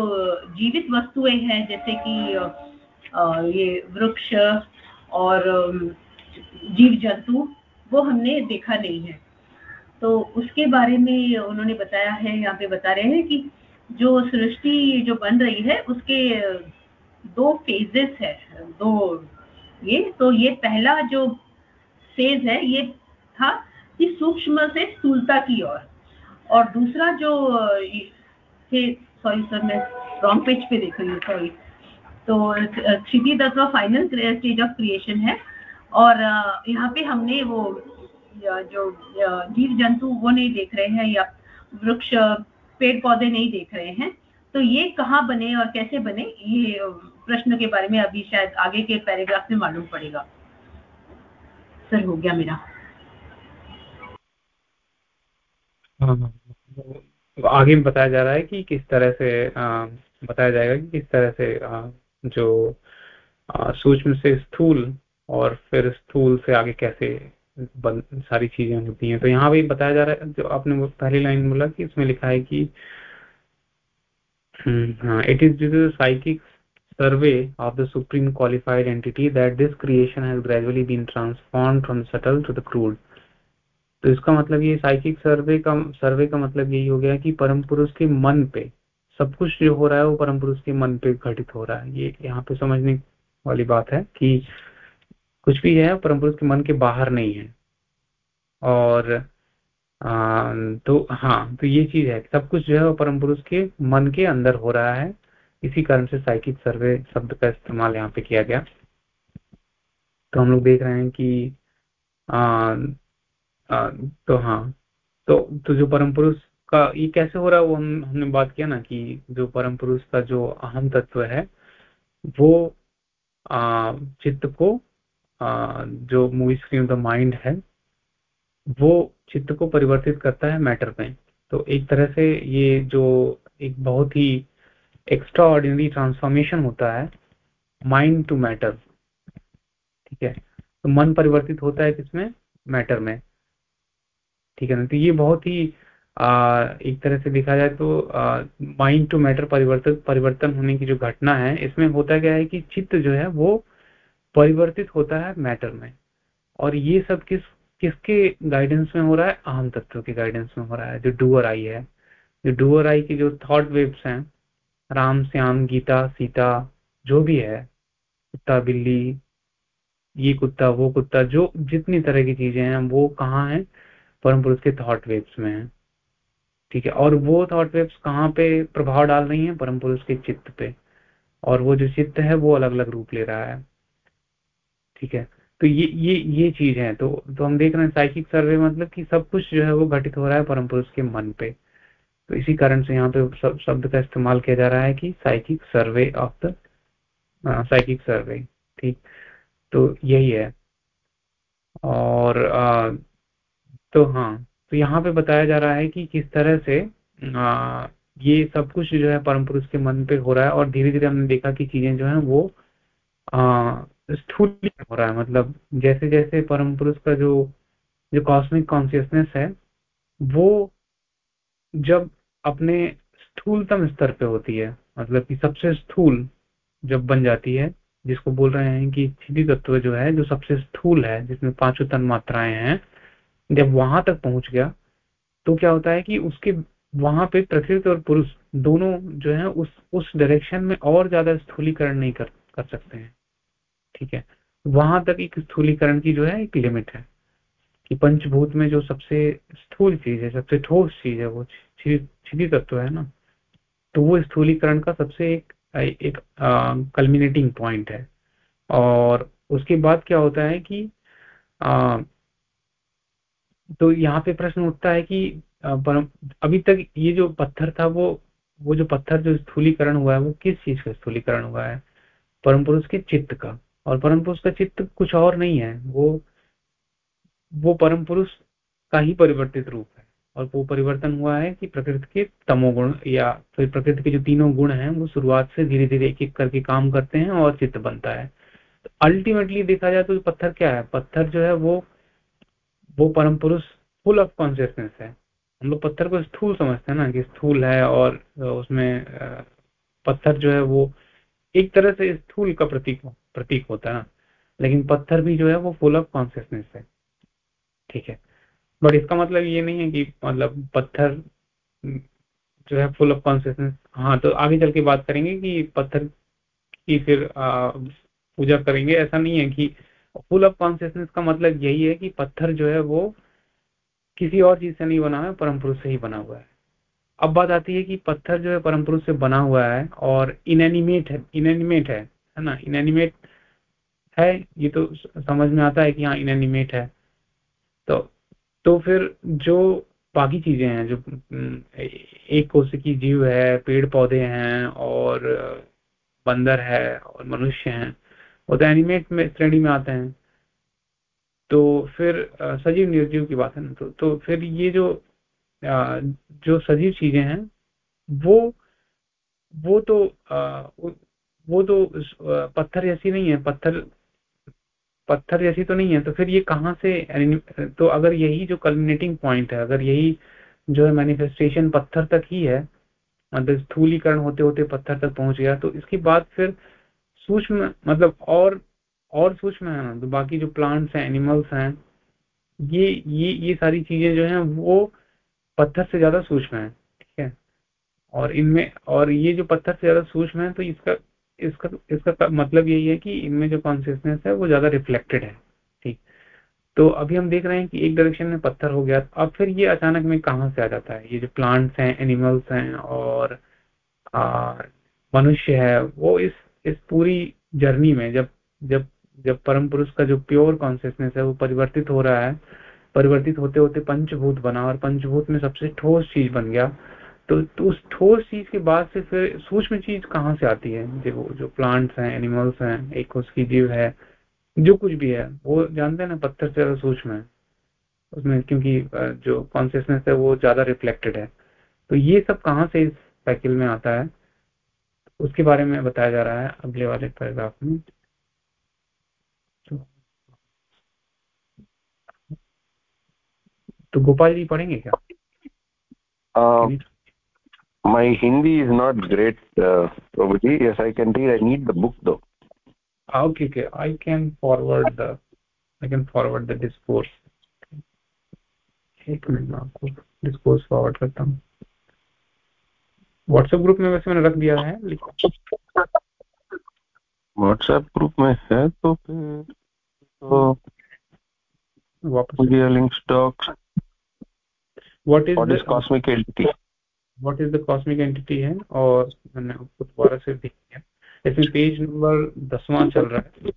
Speaker 1: जीवित वस्तुएँ हैं, जैसे कि ये वृक्ष और जीव जंतु वो हमने देखा नहीं है। तो उसके बारे में उन्होंने बताया है, यहाँ पे बता रहे हैं कि जो सृष्टि जो बन रही है, उसके दो फेजेस है, दो ये तो ये पहला जो फ़ेज़ है, ये था कि सूक्ष्म से स्थूलता की ओर। और, और दूसरा जो सॉरी सर मैं रॉन्ग पेज पे देख रही हूँ सॉरी तो क्षिति तत्व फाइनल स्टेज ऑफ़ क्रिएशन है। और यहाँ पे हमने वो जो जीव जंतु वो नहीं देख रहे हैं या वृक्ष पेड़ पौधे नहीं देख रहे हैं। तो ये कहाँ बने और कैसे बने ये प्रश्न के बारे में अभी शायद आगे के पैराग्राफ में मालूम पड़ेगा। सर हो गया मेरा।
Speaker 2: आगे में बताया जा रहा है कि किस तरह से आ, बताया जाएगा कि किस तरह से आ, जो सूक्ष्म से स्थूल और फिर स्थूल से आगे कैसे बन, सारी चीज़ें होती हैं। तो यहाँ भी बताया जा रहा है जो आपने पहली लाइन बोला कि इसमें लिखा है कि it is due to psychic survey of the supreme qualified entity that this creation has gradually been transformed from subtle to the crude तो इसका मतलब ये साइकिक सर्वे का सर्वे का मतलब यही हो गया कि परम पुरुष के मन पे सब कुछ जो हो रहा है वो परम पुरुष के मन पे घटित हो रहा है। ये यहाँ पे समझने वाली बात है कि कुछ भी है परम पुरुष के मन के बाहर नहीं है। और आ, तो हाँ तो ये चीज़ है सब कुछ जो है वो परम पुरुष के मन के अंदर हो रहा है। इसी कारण से साइकिक सर्वे शब्द का इस्तेमाल यहाँ पे किया गया। तो हम लोग देख रहे हैं कि तो हाँ। तो तो जो परम पुरुष का ये कैसे हो रहा है वो हम हमने बात किया ना कि जो परम पुरुष का जो अहम तत्व है वो आ, चित्त को आ, जो movie screen of the mind है वो चित्त को परिवर्तित करता है मैटर में। तो एक तरह से ये जो एक बहुत ही एक्स्ट्रा ऑर्डिनरी ट्रांसफॉर्मेशन होता है माइंड टू मैटर ठीक है? तो मन परिवर्तित होता है किसमें? मैटर में। ठीक है ना? तो ये बहुत ही आ, एक तरह से देखा जाए तो माइंड टू मैटर परिवर्तन परिवर्तन होने की जो घटना है इसमें होता क्या है कि चित्त जो है वो परिवर्तित होता है मैटर में। और ये सब किस किसके गाइडेंस में हो रहा है? अहम तत्व के गाइडेंस में हो रहा है जो डूअर आई है। जो डूअर आई की जो थॉट वेव्स हैं राम श्याम गीता सीता जो भी है कुत्ता बिल्ली ये कुत्ता वो कुत्ता जो जितनी तरह की चीज़ें हैं वो कहाँ हैं? परम पुरुष के थॉट वेव्स में है। ठीक है और वो थॉट वेव्स कहाँ पे प्रभाव डाल रही हैं? परम पुरुष के चित्त पे। और वो जो चित्त है वो अलग अलग रूप ले रहा है। ठीक है तो ये ये ये चीज़ है। तो तो हम देख रहे हैं साइकिक सर्वे मतलब कि सब कुछ जो है वो घटित हो रहा है परम पुरुष के मन पे। तो इसी कारण से यहाँ पे शब्द का इस्तेमाल किया जा रहा है कि psychic survey of the psychic survey ठीक तो यही है। और आ, तो हाँ तो यहाँ पे बताया जा रहा है कि किस तरह से आ, ये सब कुछ जो है परम पुरुष के मन पे हो रहा है और धीरे धीरे हमने देखा कि चीज़ें जो है वो स्थूल हो रहा है। मतलब जैसे जैसे परम पुरुष का जो जो कॉस्मिक कॉन्सियसनेस है वो जब अपने स्थूलतम स्तर पे होती है मतलब कि सबसे स्थूल जब बन जाती है जिसको बोल रहे हैं कि छिदी तत्व जो है जो सबसे स्थूल है जिसमें पाँचों तन मात्राएँ हैं जब वहाँ तक पहुँच गया तो क्या होता है कि उसके वहाँ पे प्रकृति और पुरुष दोनों जो है उस उस डायरेक्शन में और ज़्यादा स्थूलीकरण नहीं कर कर सकते हैं। ठीक है? वहाँ तक एक स्थूलीकरण की जो है एक लिमिट है कि पंचभूत में जो सबसे स्थूल चीज़ है सबसे ठोस चीज़ है वो छिदी तत्व है ना तो वो स्थूलीकरण का सबसे एक एक कल्मिनेटिंग पॉइंट है। और उसके बाद क्या होता है कि आ, तो यहाँ पे प्रश्न उठता है कि अभी तक ये जो पत्थर था, वो वो जो पत्थर जो स्थूलीकरण हुआ है, वो किस चीज़ का स्थूलीकरण हुआ है? परम पुरुष के चित्त का। और परम पुरुष का चित्त कुछ और नहीं है। वो वो परम पुरुष का ही परिवर्तित रूप है। और वो परिवर्तन हुआ है कि प्रकृति के तमोगुण या फिर प्रकृति के जो तीनों गुण हैं, वो शुरुआत से धीरे धीरे एक एक करके काम करते हैं और चित्त बनता है। तो अल्टीमेटली देखा जाए तो पत्थर क्या है? पत्थर जो है वो वो परम पुरुष फुल ऑफ़ कॉन्सियसनेस है। हम लोग पत्थर को स्थूल समझते हैं ना कि स्थूल है और उसमें पत्थर जो है वो एक तरह से स्थूल का प्रतीक प्रतीक होता है ना। लेकिन पत्थर भी जो है वो फुल ऑफ़ कॉन्सियसनेस है। ठीक है। बट इसका मतलब ये नहीं है कि मतलब पत्थर जो है फुल ऑफ़ कॉन्सियसनेस हाँ तो आगे चल के बात करेंगे कि पत्थर की फिर पूजा करेंगे। ऐसा नहीं है कि फुल ऑफ़ कॉन्सियसनेस का मतलब यही है कि पत्थर जो है वो किसी और चीज़ से नहीं बना है, परम पुरुष से ही बना हुआ है। अब बात आती है कि पत्थर जो है परम पुरुष से बना हुआ है और इनएनिमेट है इनएनिमेट है है ना? इनएनिमेट है, ये तो समझ में आता है कि हाँ इनएनिमेट है। तो तो फिर जो बाकी चीज़ें हैं, जो एक कोशिकी जीव है पेड़ पौधे हैं और बंदर है और मनुष्य हैं वो तो एनिमेट में श्रेणी में आते हैं। तो फिर सजीव निर्जीव की बात है ना तो, तो फिर ये जो जो सजीव चीज़ें हैं वो वो तो आ, वो तो पत्थर जैसी नहीं है पत्थर पत्थर जैसी तो नहीं है तो फिर ये कहाँ से तो अगर यही जो कल्मिनेटिंग पॉइंट है अगर यही जो है मैनिफेस्टेशन पत्थर तक ही है मतलब स्थूलीकरण होते होते पत्थर तक पहुँच गया तो इसके बाद फिर सूक्ष्म मतलब और और सूक्ष्म है ना तो बाकी जो प्लांट्स हैं एनिमल्स हैं, ये ये ये सारी चीज़ें जो हैं, वो पत्थर से ज़्यादा सूक्ष्म है, ठीक है? और इनमें, और ये जो पत्थर से ज़्यादा सूक्ष्म है तो इसका इसका इसका मतलब यही है कि इनमें जो कॉन्सियसनेस है, वो ज़्यादा रिफ्लेक्टेड है, ठीक? तो अभी हम देख रहे हैं कि एक डायरेक्शन में पत्थर हो गया, अब फिर ये अचानक में कहाँ से आ जाता है? ये जो प्लांट्स हैं एनिमल्स हैं, और मनुष्य है, वो इस इस पूरी जर्नी में जब जब जब परम पुरुष का जो प्योर कॉन्सियसनेस है वो परिवर्तित हो रहा है परिवर्तित होते होते पंचभूत बना और पंचभूत में सबसे ठोस चीज़ बन गया। तो, तो उस ठोस चीज़ के बाद से फिर सूक्ष्म चीज़ कहाँ से आती है? जो जो प्लांट्स हैं एनिमल्स हैं एक उसकी जीव है जो कुछ भी है वो जानते हैं ना पत्थर से ज़्यादा सूक्ष्म है। उसमें क्योंकि जो कॉन्सियसनेस है वो ज़्यादा रिफ्लेक्टेड है। तो ये सब कहाँ से इस साइकिल में आता है? उसके बारे में बताया जा रहा है अगले वाले पैराग्राफ में। तो गोपाल जी पढ़ेंगे क्या?
Speaker 3: My Hindi is not great can read I need the book
Speaker 2: दो okay okay I can forward the I can forward the discourse एक मिनट मैं आपको डिस्कोर्स फॉरवर्ड करता हूँ। व्हाट्सएप ग्रुप में वैसे मैंने रख दिया है
Speaker 3: व्हाट्सएप ग्रुप में है तो फिर तो वापस link stocks
Speaker 2: what is
Speaker 3: what is cosmic entity
Speaker 2: what is the cosmic entity है? और मैंने आपको दोबारा से भेज दिया इसमें पेज नंबर दसवां चल रहा है।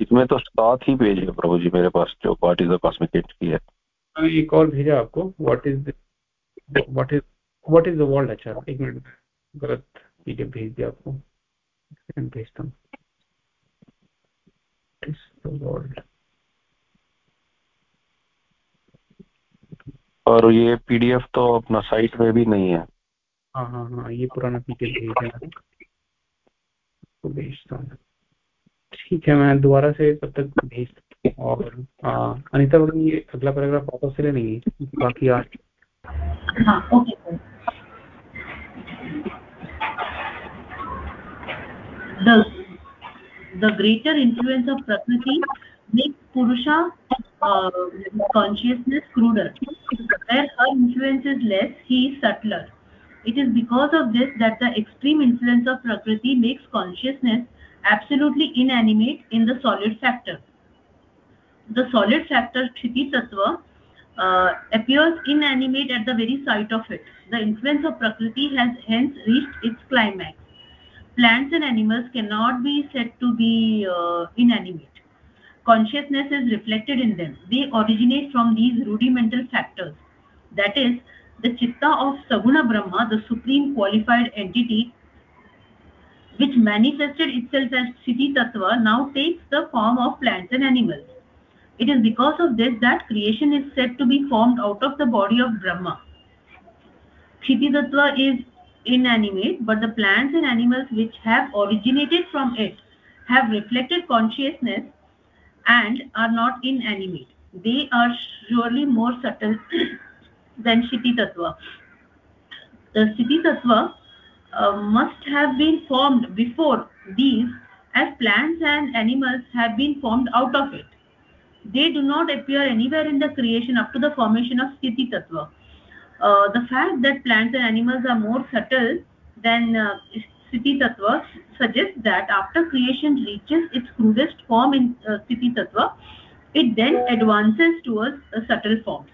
Speaker 3: इसमें तो सात ही पेज है प्रभु जी मेरे पास जो what is the cosmic entity है।
Speaker 2: एक और भेजा आपको। What is what is what is the world अच्छा एक मिनट गलत पीडीएफ भेज दिया आपको। भेजता हूँ वर्ल्ड
Speaker 3: और ये पीडीएफ तो अपना साइट में भी नहीं है।
Speaker 2: हाँ हाँ हाँ ये पुराना पीडीएफ भेज है तो भेजता हूँ ठीक है मैं दोबारा से तब तक भेज और अनिता बगल ये अगला पैराग्राफ वापस से ले लेंगी बाकी आज
Speaker 1: हाँ okay the the greater influence of prakriti makes purusha uh, consciousness cruder. Where her influence is less he is subtler. It is because of this that the extreme influence of prakriti makes consciousness absolutely inanimate in the solid factor. The solid factor kshiti tattva uh, appears inanimate at the very sight of it. The influence of prakriti has hence reached its climax plants and animals cannot be said to be uh, inanimate consciousness is reflected in them. They originate from these rudimental factors. That is, the chitta of Saguna Brahma, the supreme qualified entity, which manifested itself as Siddhi Tattva, now takes the form of plants and animals. It is because of this that creation is said to be formed out of the body of Brahma. Kshiti Tattva is inanimate, but the plants and animals which have originated from it have reflected consciousness and are not inanimate. They are surely more subtle [clears throat] than Shiti Tattva. The Shiti Tattva uh, must have been formed before these as plants and animals have been formed out of it. They do not appear anywhere in the creation up to the formation of Sthiti Tattva. Uh, the fact that plants and animals are more subtle than uh, Sthiti Tattva suggests that after creation reaches its crudest form in uh, Sthiti Tattva, it then advances towards uh, subtle forms.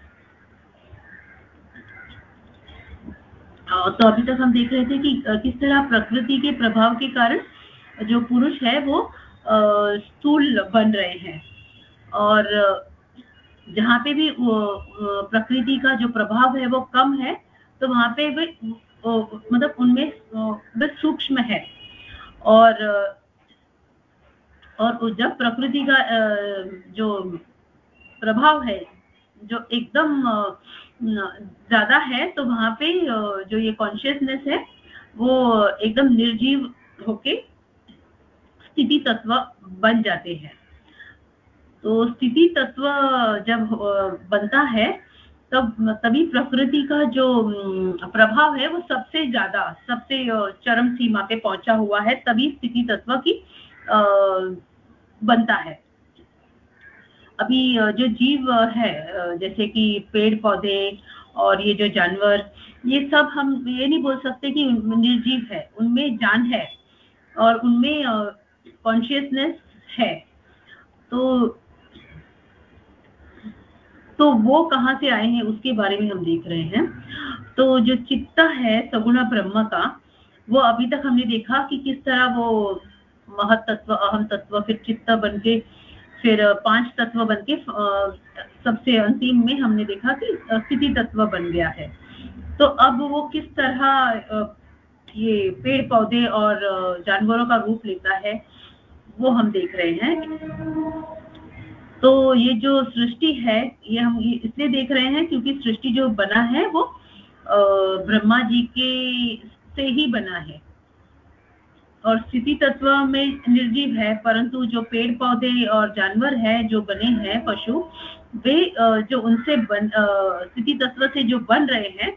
Speaker 1: तो अभी तक हम देख रहे थे कि किस तरह प्रकृति के प्रभाव के कारण जो पुरुष है वो स्थूल बन रहे हैं और जहाँ पे भी प्रकृति का जो प्रभाव है, वो कम है तो वहाँ पे वे मतलब उनमें, वे सूक्ष्म है। और और जब प्रकृति का जो प्रभाव है, जो एकदम ज़्यादा है तो वहाँ पे जो ये कॉन्शियसनेस है, वो एकदम निर्जीव होके स्थिति तत्व बन जाते हैं। तो स्थिति तत्व जब बनता है, तब, तभी प्रकृति का जो प्रभाव है, वो सबसे ज़्यादा, सबसे चरम सीमा पे पहुँचा हुआ है, तभी स्थिति तत्व की बनता है। अभी जो जीव है जैसे कि पेड़ पौधे और ये जो जानवर, ये सब हम ये नहीं बोल सकते कि निर्जीव है, उनमें जान है और उनमें कॉन्शियसनेस है। तो तो वो कहाँ से आए हैं, उसके बारे में हम देख रहे हैं। तो जो चित्त है, सगुण ब्रह्म का, वो अभी तक हमने देखा कि किस तरह वो महत तत्व अहम तत्व फिर चित्त बन के फिर पाँच तत्व बन के सबसे अंतिम में हमने देखा कि स्थिति तत्व बन गया है। तो अब वो किस तरह ये पेड़ पौधे और जानवरों का रूप लेता है, वो हम देख रहे हैं। तो ये जो सृष्टि है, ये हम इसलिए देख रहे हैं क्योंकि सृष्टि जो बना है वो ब्रह्मा जी के से ही बना है। और स्थिति तत्व में निर्जीव है, परंतु जो पेड़ पौधे और जानवर है, जो बने हैं, पशु, वे जो उनसे बन स्थिति तत्व से जो बन रहे हैं,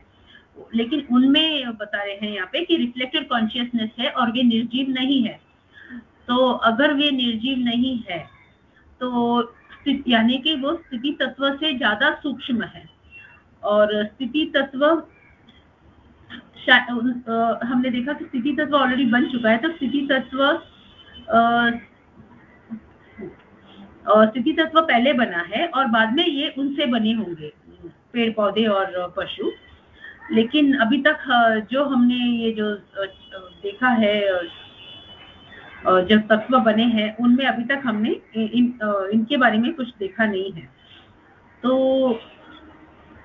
Speaker 1: लेकिन उनमें बता रहे हैं यहाँ पे कि रिफ्लेक्टेड कॉन्शियसनेस है और वे निर्जीव नहीं है। तो अगर वे निर्जीव नहीं है तो यानी कि वो स्थिति तत्व से ज़्यादा सूक्ष्म है। और स्थिति तत्व हमने देखा कि स्थिति तत्व ऑलरेडी बन चुका है तो स्थिति तत्व स्थिति तत्व पहले बना है और बाद में ये उनसे बने होंगे पेड़ पौधे और पशु। लेकिन अभी तक जो हमने ये जो देखा है जो तत्व बने हैं उनमें अभी तक हमने इन, इनके बारे में कुछ देखा नहीं है। तो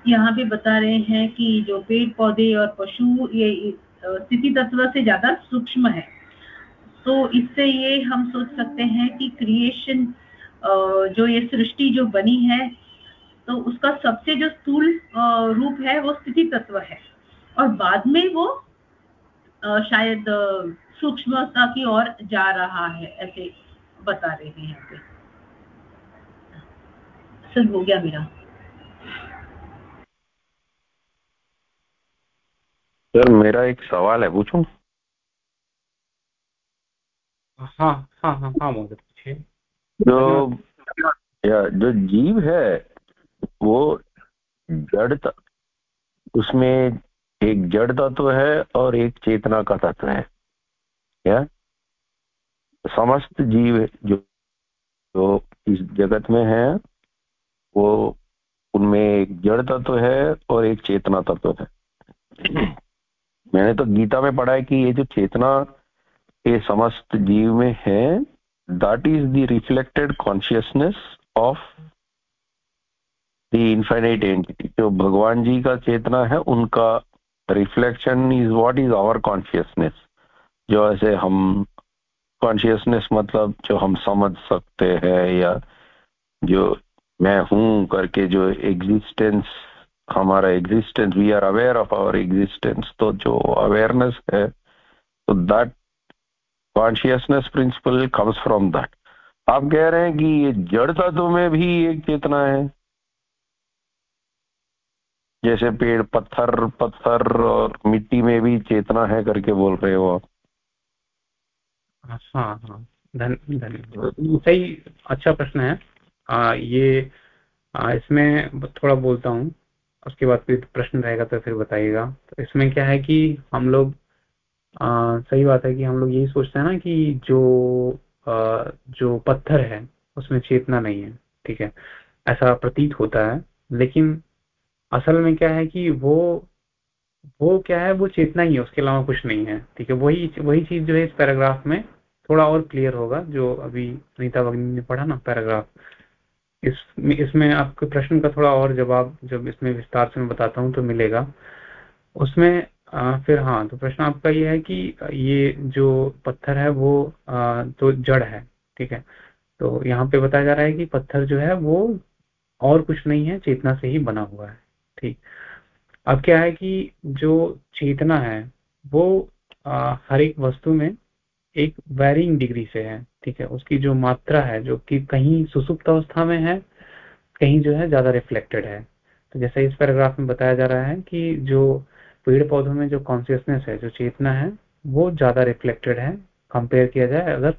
Speaker 1: यहाँ पे बता रहे हैं कि जो पेड़ पौधे और पशु ये स्थिति तत्व से ज़्यादा सूक्ष्म है। तो इससे ये हम सोच सकते हैं कि क्रिएशन जो ये सृष्टि जो बनी है तो उसका सबसे जो स्थूल रूप है वो स्थिति तत्व है। और बाद में वो शायद सूक्ष्मता की ओर जा रहा है ऐसे बता रहे हैं यहाँ पे। सर हो गया मेरा।
Speaker 3: सर मेरा एक सवाल है पूछूँ?
Speaker 2: हाँ हाँ हाँ हाँ मोदी पूछिए।
Speaker 3: जो या जो जीव है वो जड़ उसमें एक जड़ तत्व है और एक चेतना का तत्व है। क्या? समस्त जीव जो जो इस जगत में है, वो उनमें एक जड़ तत्व है और एक चेतना तत्व है। [clears throat] मैंने तो गीता में पढ़ा है कि ये जो चेतना ये समस्त जीव में है that is the reflected consciousness of the infinite entity जो भगवान जी का चेतना है, उनका reflection is what is our consciousness जो ऐसे हम कॉन्शियसनेस मतलब जो हम समझ सकते हैं या जो मैं हूँ करके जो एग्जिस्टेंस हमारा existence we are aware of our existence तो जो अवेयरनेस है तो that consciousness principle comes from that आप कह रहे हैं कि ये जड़ तत्व में भी एक चेतना है? जैसे पेड़ पत्थर पत्थर और मिट्टी में भी चेतना है करके बोल रहे हो आप।
Speaker 2: हाँ हाँ। धन्यवाद सही अच्छा प्रश्न है। आ, ये आ, इसमें थोड़ा बोलता हूँ। उसके बाद फिर प्रश्न रहेगा तो फिर बताइएगा। तो इसमें क्या है कि हम लोग सही बात है कि हम लोग यही सोचते हैं ना कि जो आ, जो पत्थर है उसमें चेतना नहीं है ठीक है? ऐसा प्रतीत होता है। लेकिन असल में क्या है कि वो वो क्या है वो चेतना ही है उसके अलावा कुछ नहीं है। ठीक है वही वही चीज़ जो है इस पैराग्राफ में थोड़ा और क्लियर होगा जो अभी अनिता वग्नि ने पढ़ा ना पैराग्राफ। इस इसमें आपके प्रश्न का थोड़ा और जवाब जब इसमें विस्तार से मैं बताता हूँ तो मिलेगा। उसमें आ, फिर हाँ तो प्रश्न आपका ये है कि ये जो पत्थर है वो आ, तो जड़ है ठीक है? तो यहाँ पे बताया जा रहा है कि पत्थर जो है वो और कुछ नहीं है चेतना से ही बना हुआ है ठीक? अब क्या है कि जो चेतना है, वो हर एक वस्तु में एक वेरिंग डिग्री से है, ठीक है? उसकी जो मात्रा है, जो कि कहीं सुसुप्त अवस्था में है, कहीं जो है ज़्यादा रिफ्लेक्टेड है। तो जैसे इस पैराग्राफ में बताया जा रहा है कि जो पेड़ पौधों में जो कॉन्सियसनेस है, जो चेतना है, वो ज़्यादा रिफ्लेक्टेड है कंपेयर किया जाए अगर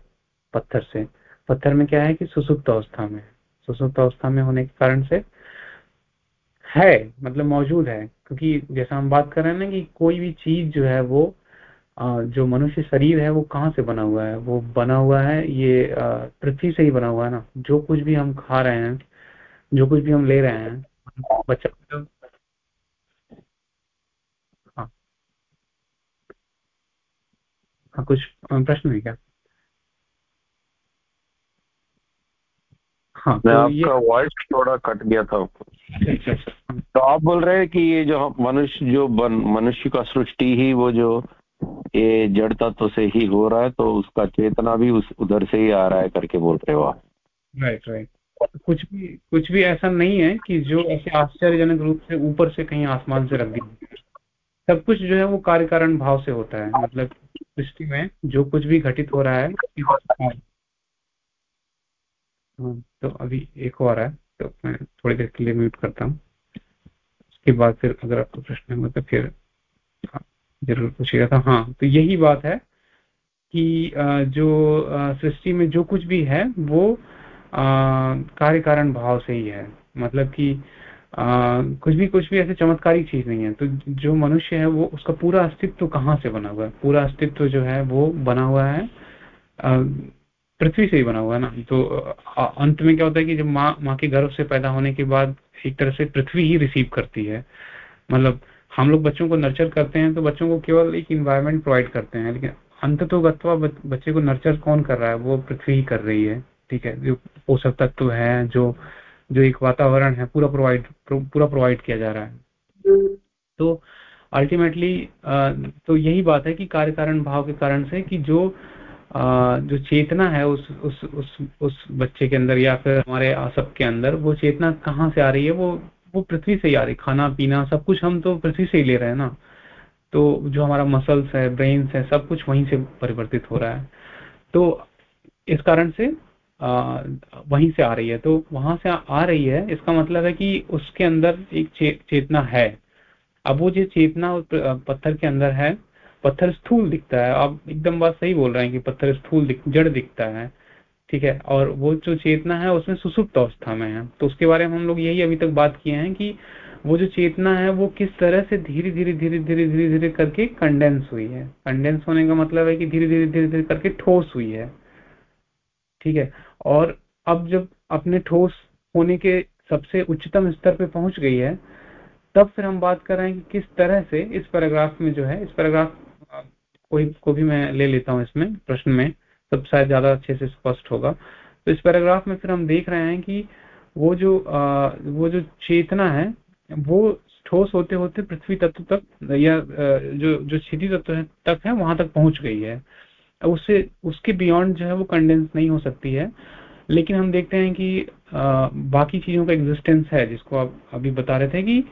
Speaker 2: पत्थर से। पत्थर में क्या है कि सुसुप्त अवस्था में सुसुप्त अवस्था में होने के कारण से है मतलब मौजूद है। क्योंकि जैसा हम बात कर रहे हैं ना कि कोई भी चीज़ जो है वो जो मनुष्य शरीर है वो कहाँ से बना हुआ है? वो बना हुआ है ये पृथ्वी से ही बना हुआ है ना। जो कुछ भी हम खा रहे हैं जो कुछ भी हम ले रहे हैं बच्चा हाँ। हाँ कुछ प्रश्न है क्या?
Speaker 3: हाँ तो आपका वॉइस थोड़ा कट गया था। तो आप बोल रहे हैं कि ये जो मनुष्य जो मनुष्य का सृष्टि ही वो जो ये जड़ तत्व से ही हो रहा है तो उसका चेतना भी उस उधर से ही आ रहा है करके बोल रहे हो आप।
Speaker 2: राइट राइट कुछ भी कुछ भी ऐसा नहीं है कि जो ऐसे आश्चर्यजनक रूप से ऊपर से कहीं आसमान से रख दिया। सब कुछ जो है वो कार्य कारण भाव से होता है। मतलब सृष्टि में जो कुछ भी घटित हो रहा है। हाँ, तो अभी एक और है। तो मैं थोड़ी देर के लिए म्यूट करता हूँ। उसके बाद फिर अगर आपको प्रश्न हो तो फिर हाँ, ज़रूर पूछिएगा था हाँ तो यही बात है कि जो सृष्टि में जो कुछ भी है वो कार्य कारण भाव से ही है। मतलब कि आ, कुछ भी कुछ भी ऐसे चमत्कारी चीज़ नहीं है। तो जो मनुष्य है वो उसका पूरा अस्तित्व कहाँ से बना हुआ है? पूरा अस्तित्व जो है वो बना हुआ है पृथ्वी से ही बना हुआ है ना। तो अंत में क्या होता है कि जब माँ माँ के गर्भ से पैदा होने के बाद एक तरह से पृथ्वी ही रिसीव करती है। मतलब हम लोग बच्चों को नर्चर करते हैं तो बच्चों को केवल एक इन्वायरमेंट प्रोवाइड करते हैं। लेकिन अंत तो गत्वा बच्चे को नर्चर कौन कर रहा है? वो पृथ्वी ही कर रही है, ठीक है? जो पोषक तत्व है, जो जो एक वातावरण है, पूरा प्रोवाइड पूरा प्रोवाइड किया जा रहा है। तो अल्टीमेटली तो यही बात है कि कार्य कारण भाव के कारण से कि जो जो चेतना है उस उस उस उस बच्चे के अंदर या फिर हमारे सब के अंदर वो चेतना कहाँ से आ रही है वो वो पृथ्वी से ही आ रही खाना पीना सब कुछ हम तो पृथ्वी से ही ले रहे हैं ना। तो जो हमारा मसल्स है ब्रेन्स है सब कुछ वहीं से परिवर्तित हो रहा है। तो इस कारण से आ, वहीं से आ रही है। तो वहाँ से आ रही है इसका मतलब है कि उसके अंदर एक चे, चेतना है। अब वो जो चेतना पत्थर के अंदर है पत्थर स्थूल दिखता है। आप एकदम बात सही बोल रहे हैं कि पत्थर स्थूल दिख, जड़ दिखता है ठीक है? और वो जो चेतना है उसमें सुसुप्त अवस्था में है। तो उसके बारे में हम लोग यही अभी तक बात किए हैं कि वो जो चेतना है वो किस तरह से धीरे धीरे धीरे धीरे धीरे धीरे करके कंडेंस हुई है। कंडेंस होने का मतलब है कि धीरे धीरे धीरे धीरे करके ठोस हुई है। ठीक है? और अब जब अपने ठोस होने के सबसे उच्चतम स्तर पे पहुँच गई है तब फिर हम बात कर रहे हैं कि किस तरह से इस पैराग्राफ में जो है इस पैराग्राफ कोई को भी मैं ले लेता हूँ इसमें प्रश्न में तब शायद ज़्यादा अच्छे से स्पष्ट होगा। तो इस पैराग्राफ में फिर हम देख रहे हैं कि वो जो आ, वो जो चेतना है वो ठोस होते होते पृथ्वी तत्व तक या जो जो क्षिति तत्व तक है वहाँ तक पहुँच गई है। उससे उसके बियॉन्ड जो है वो कंडेंस नहीं हो सकती है। लेकिन हम देखते हैं कि आ, बाकी चीज़ों का एग्जिस्टेंस है जिसको आप अभी बता रहे थे कि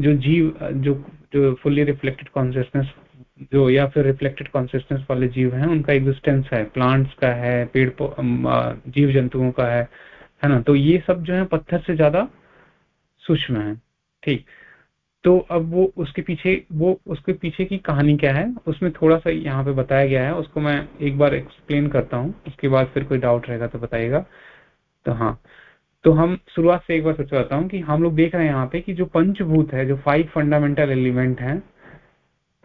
Speaker 2: जो जीव जो जो फुल्ली रिफ्लेक्टेड कॉन्सियसनेस जो या फिर रिफ्लेक्टेड कॉन्सियसनेस वाले जीव हैं, उनका एग्जिस्टेंस है प्लांट्स का है, पेड़ जीव जंतुओं का है है ना? तो ये सब जो है पत्थर से ज़्यादा सूक्ष्म है, ठीक? तो अब वो उसके पीछे, वो उसके पीछे की कहानी क्या है? उसमें थोड़ा सा यहाँ पे बताया गया है, उसको मैं एक बार एक्सप्लेन करता हूँ, उसके बाद फिर कोई डाउट रहेगा तो बताइएगा। तो हाँ तो हम शुरुआत से एक बार सोच हूँ कि हम लोग देख रहे हैं यहाँ पे कि जो पंचभूत है, जो फाइव फंडामेंटल एलिमेंट है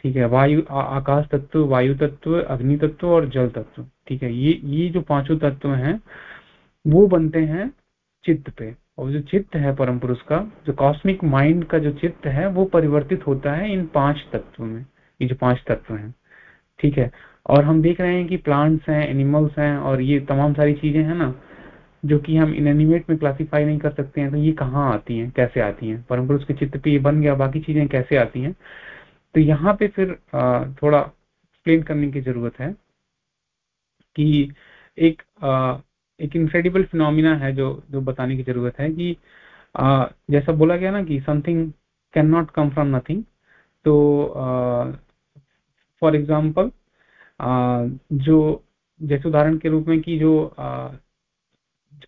Speaker 2: ठीक है, वायु आकाश तत्व, वायु तत्व, अग्नि तत्व और जल तत्व, ठीक है। ये ये जो पाँचों तत्व हैं, वो बनते हैं चित्त पे। और जो चित्त है परम पुरुष का, जो कॉस्मिक माइंड का जो चित्त है, वो परिवर्तित होता है इन पाँच तत्वों में, ये जो पाँच तत्व हैं, ठीक है। और हम देख रहे हैं कि प्लांट्स हैं एनिमल्स हैं, और ये तमाम सारी चीज़ें हैं ना, जो कि हम इनएनिमेट में क्लासिफाई नहीं कर सकते हैं तो ये कहाँ आती हैं, कैसे आती हैं? परम पुरुष के चित्त पे ये बन गया, बाकी चीज़ें कैसे आती हैं? तो यहाँ पे फिर थोड़ा एक्सप्लेन करने की ज़रूरत है कि एक एक इनक्रेडिबल फिनोमिना है जो जो बताने की ज़रूरत है कि जैसा बोला गया ना कि something can not come from nothing तो फॉर एग्ज़ाम्पल जो, जैसे उदाहरण के रूप में कि जो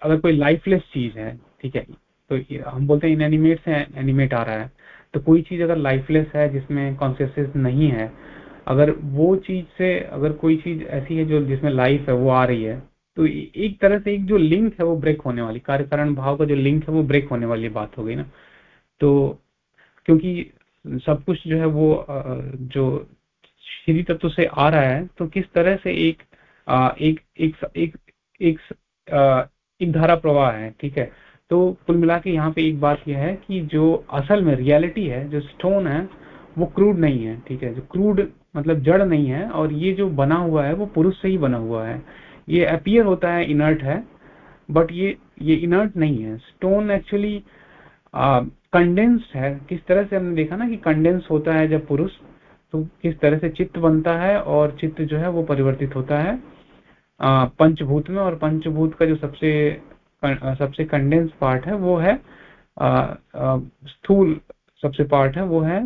Speaker 2: अगर कोई लाइफलेस चीज़ है, ठीक है तो हम बोलते हैं इन एनिमेट से एनिमेट आ रहा है। तो कोई चीज़ अगर लाइफलेस है जिसमें कॉन्सियसनेस नहीं है अगर वो चीज़ से अगर कोई चीज़ ऐसी है जो जिसमें लाइफ है वो आ रही है तो एक तरह से एक जो लिंक है वो ब्रेक होने वाली कार्य कारण भाव का जो लिंक है वो ब्रेक होने वाली बात हो गई ना। तो क्योंकि सब कुछ जो है वो जो श्री तत्व से आ रहा है तो किस तरह से एक एक एक एक एक, एक धारा प्रवाह है ठीक है? तो कुल मिला के यहाँ पे एक बात यह है कि जो असल में रियलिटी है, जो स्टोन है, वो क्रूड नहीं है, ठीक है? जो क्रूड मतलब जड़ नहीं है और ये जो बना हुआ है, वो पुरुष से ही बना हुआ है। ये अपियर होता है इनर्ट है बट ये ये इनर्ट नहीं है। स्टोन एक्चुअली कंडेंस्ड है। किस तरह से हमने देखा ना कि कंडेंस होता है जब पुरुष तो किस तरह से चित्त बनता है और चित्त जो है वो परिवर्तित होता है पंचभूत में और पंचभूत का जो सबसे सबसे कंडेंस पार्ट है, वो है स्थूल सबसे पार्ट है, वो है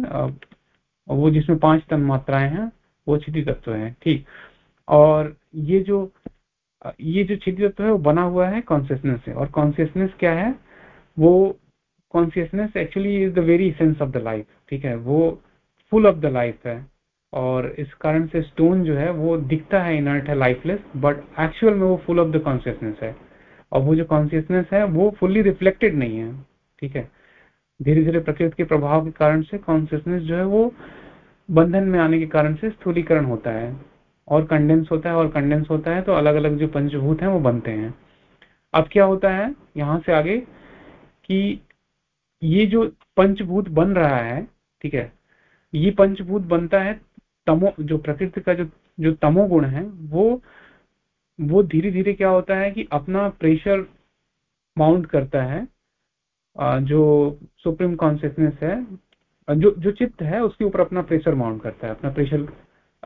Speaker 2: वो जिसमें पाँच तन मात्राएँ हैं, वो छिटी तत्व है, ठीक। और ये जो ये जो छिटी तत्व है, वो बना हुआ है कॉन्सियसनेस से। और कॉन्सियसनेस क्या है? वो consciousness actually is the very sense of the life ठीक है? वो फुल ऑफ़ द लाइफ है। और इस कारण से स्टोन जो है, वो दिखता है इनर्ट है लाइफलेस बट एक्चुअल में वो फुल ऑफ़ द कॉन्सियसनेस है। और वो जो कॉन्सियसनेस है, वो फुल्ली रिफ्लेक्टेड नहीं है, ठीक है? धीरे धीरे प्रकृति के प्रभाव के कारण से कॉन्सियसनेस जो है वो बंधन में आने के कारण से स्थूलीकरण होता है और कंडेंस होता है और कंडेंस होता है तो अलग अलग जो पंचभूत हैं वो बनते हैं। अब क्या होता है, यहाँ से आगे कि ये जो पंचभूत बन रहा है, ठीक है? ये पंचभूत बनता है तमो, जो प्रकृति का जो जो तमोगुण है, वो वो धीरे धीरे क्या होता है कि अपना प्रेशर माउंट करता है जो सुप्रीम कॉन्सियसनेस है जो जो चित्त है, उसके ऊपर अपना प्रेशर माउंट करता है, अपना प्रेशर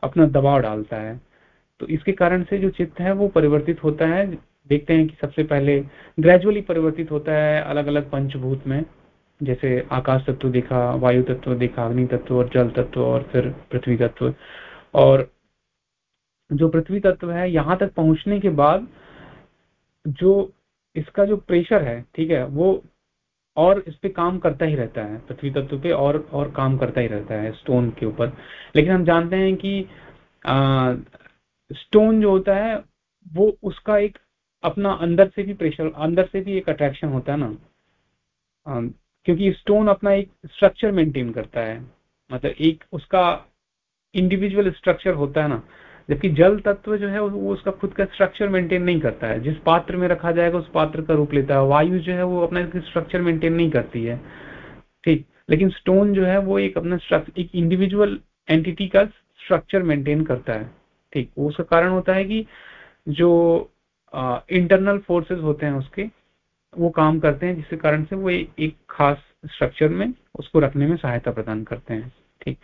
Speaker 2: अपना दबाव डालता है। तो इसके कारण से जो चित्त है, वो परिवर्तित होता है। देखते हैं कि सबसे पहले ग्रेजुअली परिवर्तित होता है अलग अलग पंचभूत में, जैसे आकाश तत्व देखा, वायु तत्व देखा, अग्नि तत्व और जल तत्व और फिर पृथ्वी तत्व। और जो पृथ्वी तत्व है यहाँ तक पहुँचने के बाद जो इसका जो प्रेशर है ठीक है वो और इस पे काम करता ही रहता है पृथ्वी तत्व पे और और काम करता ही रहता है स्टोन के ऊपर। लेकिन हम जानते हैं कि आ, स्टोन जो होता है वो उसका एक अपना अंदर से भी प्रेशर अंदर से भी एक अट्रैक्शन होता है ना। आ, क्योंकि स्टोन अपना एक स्ट्रक्चर मेंटेन करता है। मतलब एक उसका इंडिविजुअल स्ट्रक्चर होता है ना। जबकि जल तत्व जो है वो उसका खुद का स्ट्रक्चर मेंटेन नहीं करता है। जिस पात्र में रखा जाएगा, उस पात्र का रूप लेता है। वायु जो है वो अपना स्ट्रक्चर मेंटेन नहीं करती है। ठीक? लेकिन स्टोन जो है वो एक अपना एक इंडिविजुअल एंटिटी का स्ट्रक्चर मेंटेन करता है। ठीक? उसका कारण होता है कि जो इंटरनल फोर्सेस होते हैं उसके, वो काम करते हैं, जिसके कारण से वो एक खास स्ट्रक्चर में उसको रखने में सहायता प्रदान करते हैं। ठीक?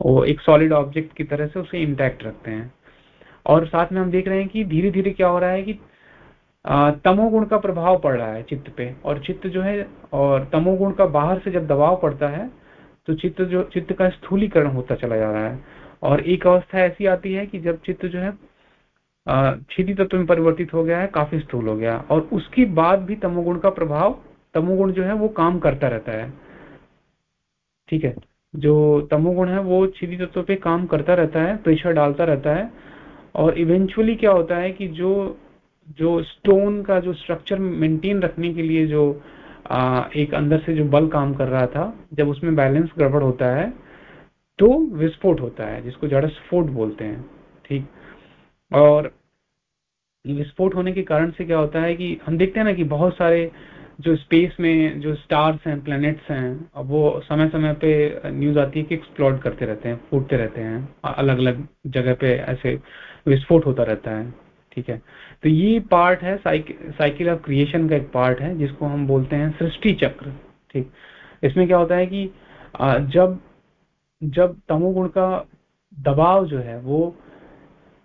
Speaker 2: वो एक सॉलिड ऑब्जेक्ट की तरह से उसे इंटैक्ट रखते हैं। और साथ में हम देख रहे हैं कि धीरे धीरे क्या हो रहा है कि तमोगुण का प्रभाव पड़ रहा है चित्त पे। और चित्त जो है, और तमोगुण का बाहर से जब दबाव पड़ता है तो चित्त जो, चित्त का स्थूलीकरण होता चला जा रहा है। और एक अवस्था ऐसी आती है कि जब चित्त जो है क्षिति तत्व में परिवर्तित हो गया है, काफ़ी स्थूल हो गया। और उसके बाद भी तमोगुण का प्रभाव तमोगुण जो है, वो काम करता रहता है। ठीक है? जो तमोगुण है वो क्षिति तत्व पे काम करता रहता है प्रेशर डालता रहता है। और इवेंचुअली क्या होता है कि जो जो स्टोन का जो स्ट्रक्चर मेंटेन रखने के लिए जो आ, एक अंदर से जो बल काम कर रहा था जब उसमें बैलेंस गड़बड़ होता है तो विस्फोट होता है जिसको जड़ स्फोट बोलते हैं ठीक? और विस्फोट होने के कारण से क्या होता है कि हम देखते हैं ना कि बहुत सारे जो स्पेस में जो स्टार्स हैं प्लैनेट्स हैं, अब वो समय समय पे न्यूज़ आती है कि एक्सप्लोर करते रहते हैं फूटते रहते हैं अलग अलग जगह पे ऐसे विस्फोट होता रहता है, ठीक है? तो ये पार्ट है साइकिल ऑफ़ क्रिएशन का एक पार्ट है, जिसको हम बोलते हैं सृष्टि चक्र, ठीक? इसमें क्या होता है कि जब जब तमोगुण का दबाव जो है, वो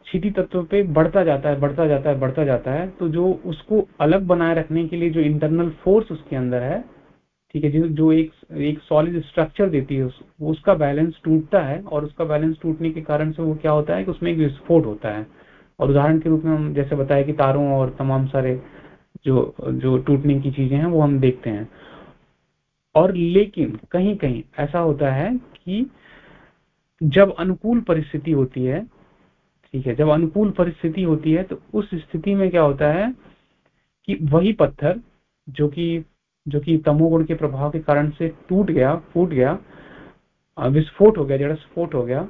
Speaker 2: क्षिति तत्व पे बढ़ता जाता है बढ़ता जाता है बढ़ता जाता है तो जो उसको अलग बनाए रखने के लिए जो इंटरनल फोर्स उसके अंदर है ठीक है जो जो एक एक सॉलिड स्ट्रक्चर देती है उस, उसका बैलेंस टूटता है और उसका बैलेंस टूटने के कारण से वो क्या होता है कि उसमें एक विस्फोट होता है। और उदाहरण के रूप में हम जैसे बताया कि तारों और तमाम सारे जो जो टूटने की चीज़ें हैं वो हम देखते हैं। और लेकिन कहीं कहीं ऐसा होता है कि जब अनुकूल परिस्थिति होती है ठीक है, जब अनुकूल परिस्थिति होती है तो उस स्थिति में क्या होता है कि वही पत्थर जो कि जो कि तमोगुण के प्रभाव के कारण से टूट गया, फूट गया विस्फोट हो गया जड़ स्फोट हो गया,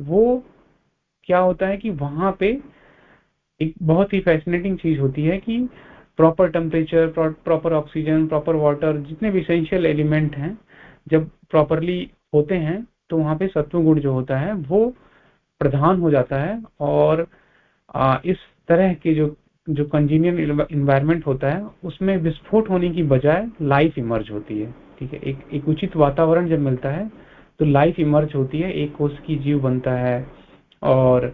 Speaker 2: वो क्या होता है कि वहाँ पे एक बहुत ही फैसिनेटिंग चीज़ होती है कि proper temperature proper oxygen proper water जितने भी इसेंशियल एलिमेंट हैं, जब प्रॉपरली होते हैं तो वहाँ पे सत्व गुण जो होता है, वो प्रधान हो जाता है और इस तरह के जो जो कंजीनियर इन्वायरमेंट होता है, उसमें विस्फोट होने की बजाय लाइफ इमर्ज होती है, ठीक है? एक एक उचित वातावरण जब मिलता है तो लाइफ इमर्ज होती है, एक कोष की जीव बनता है और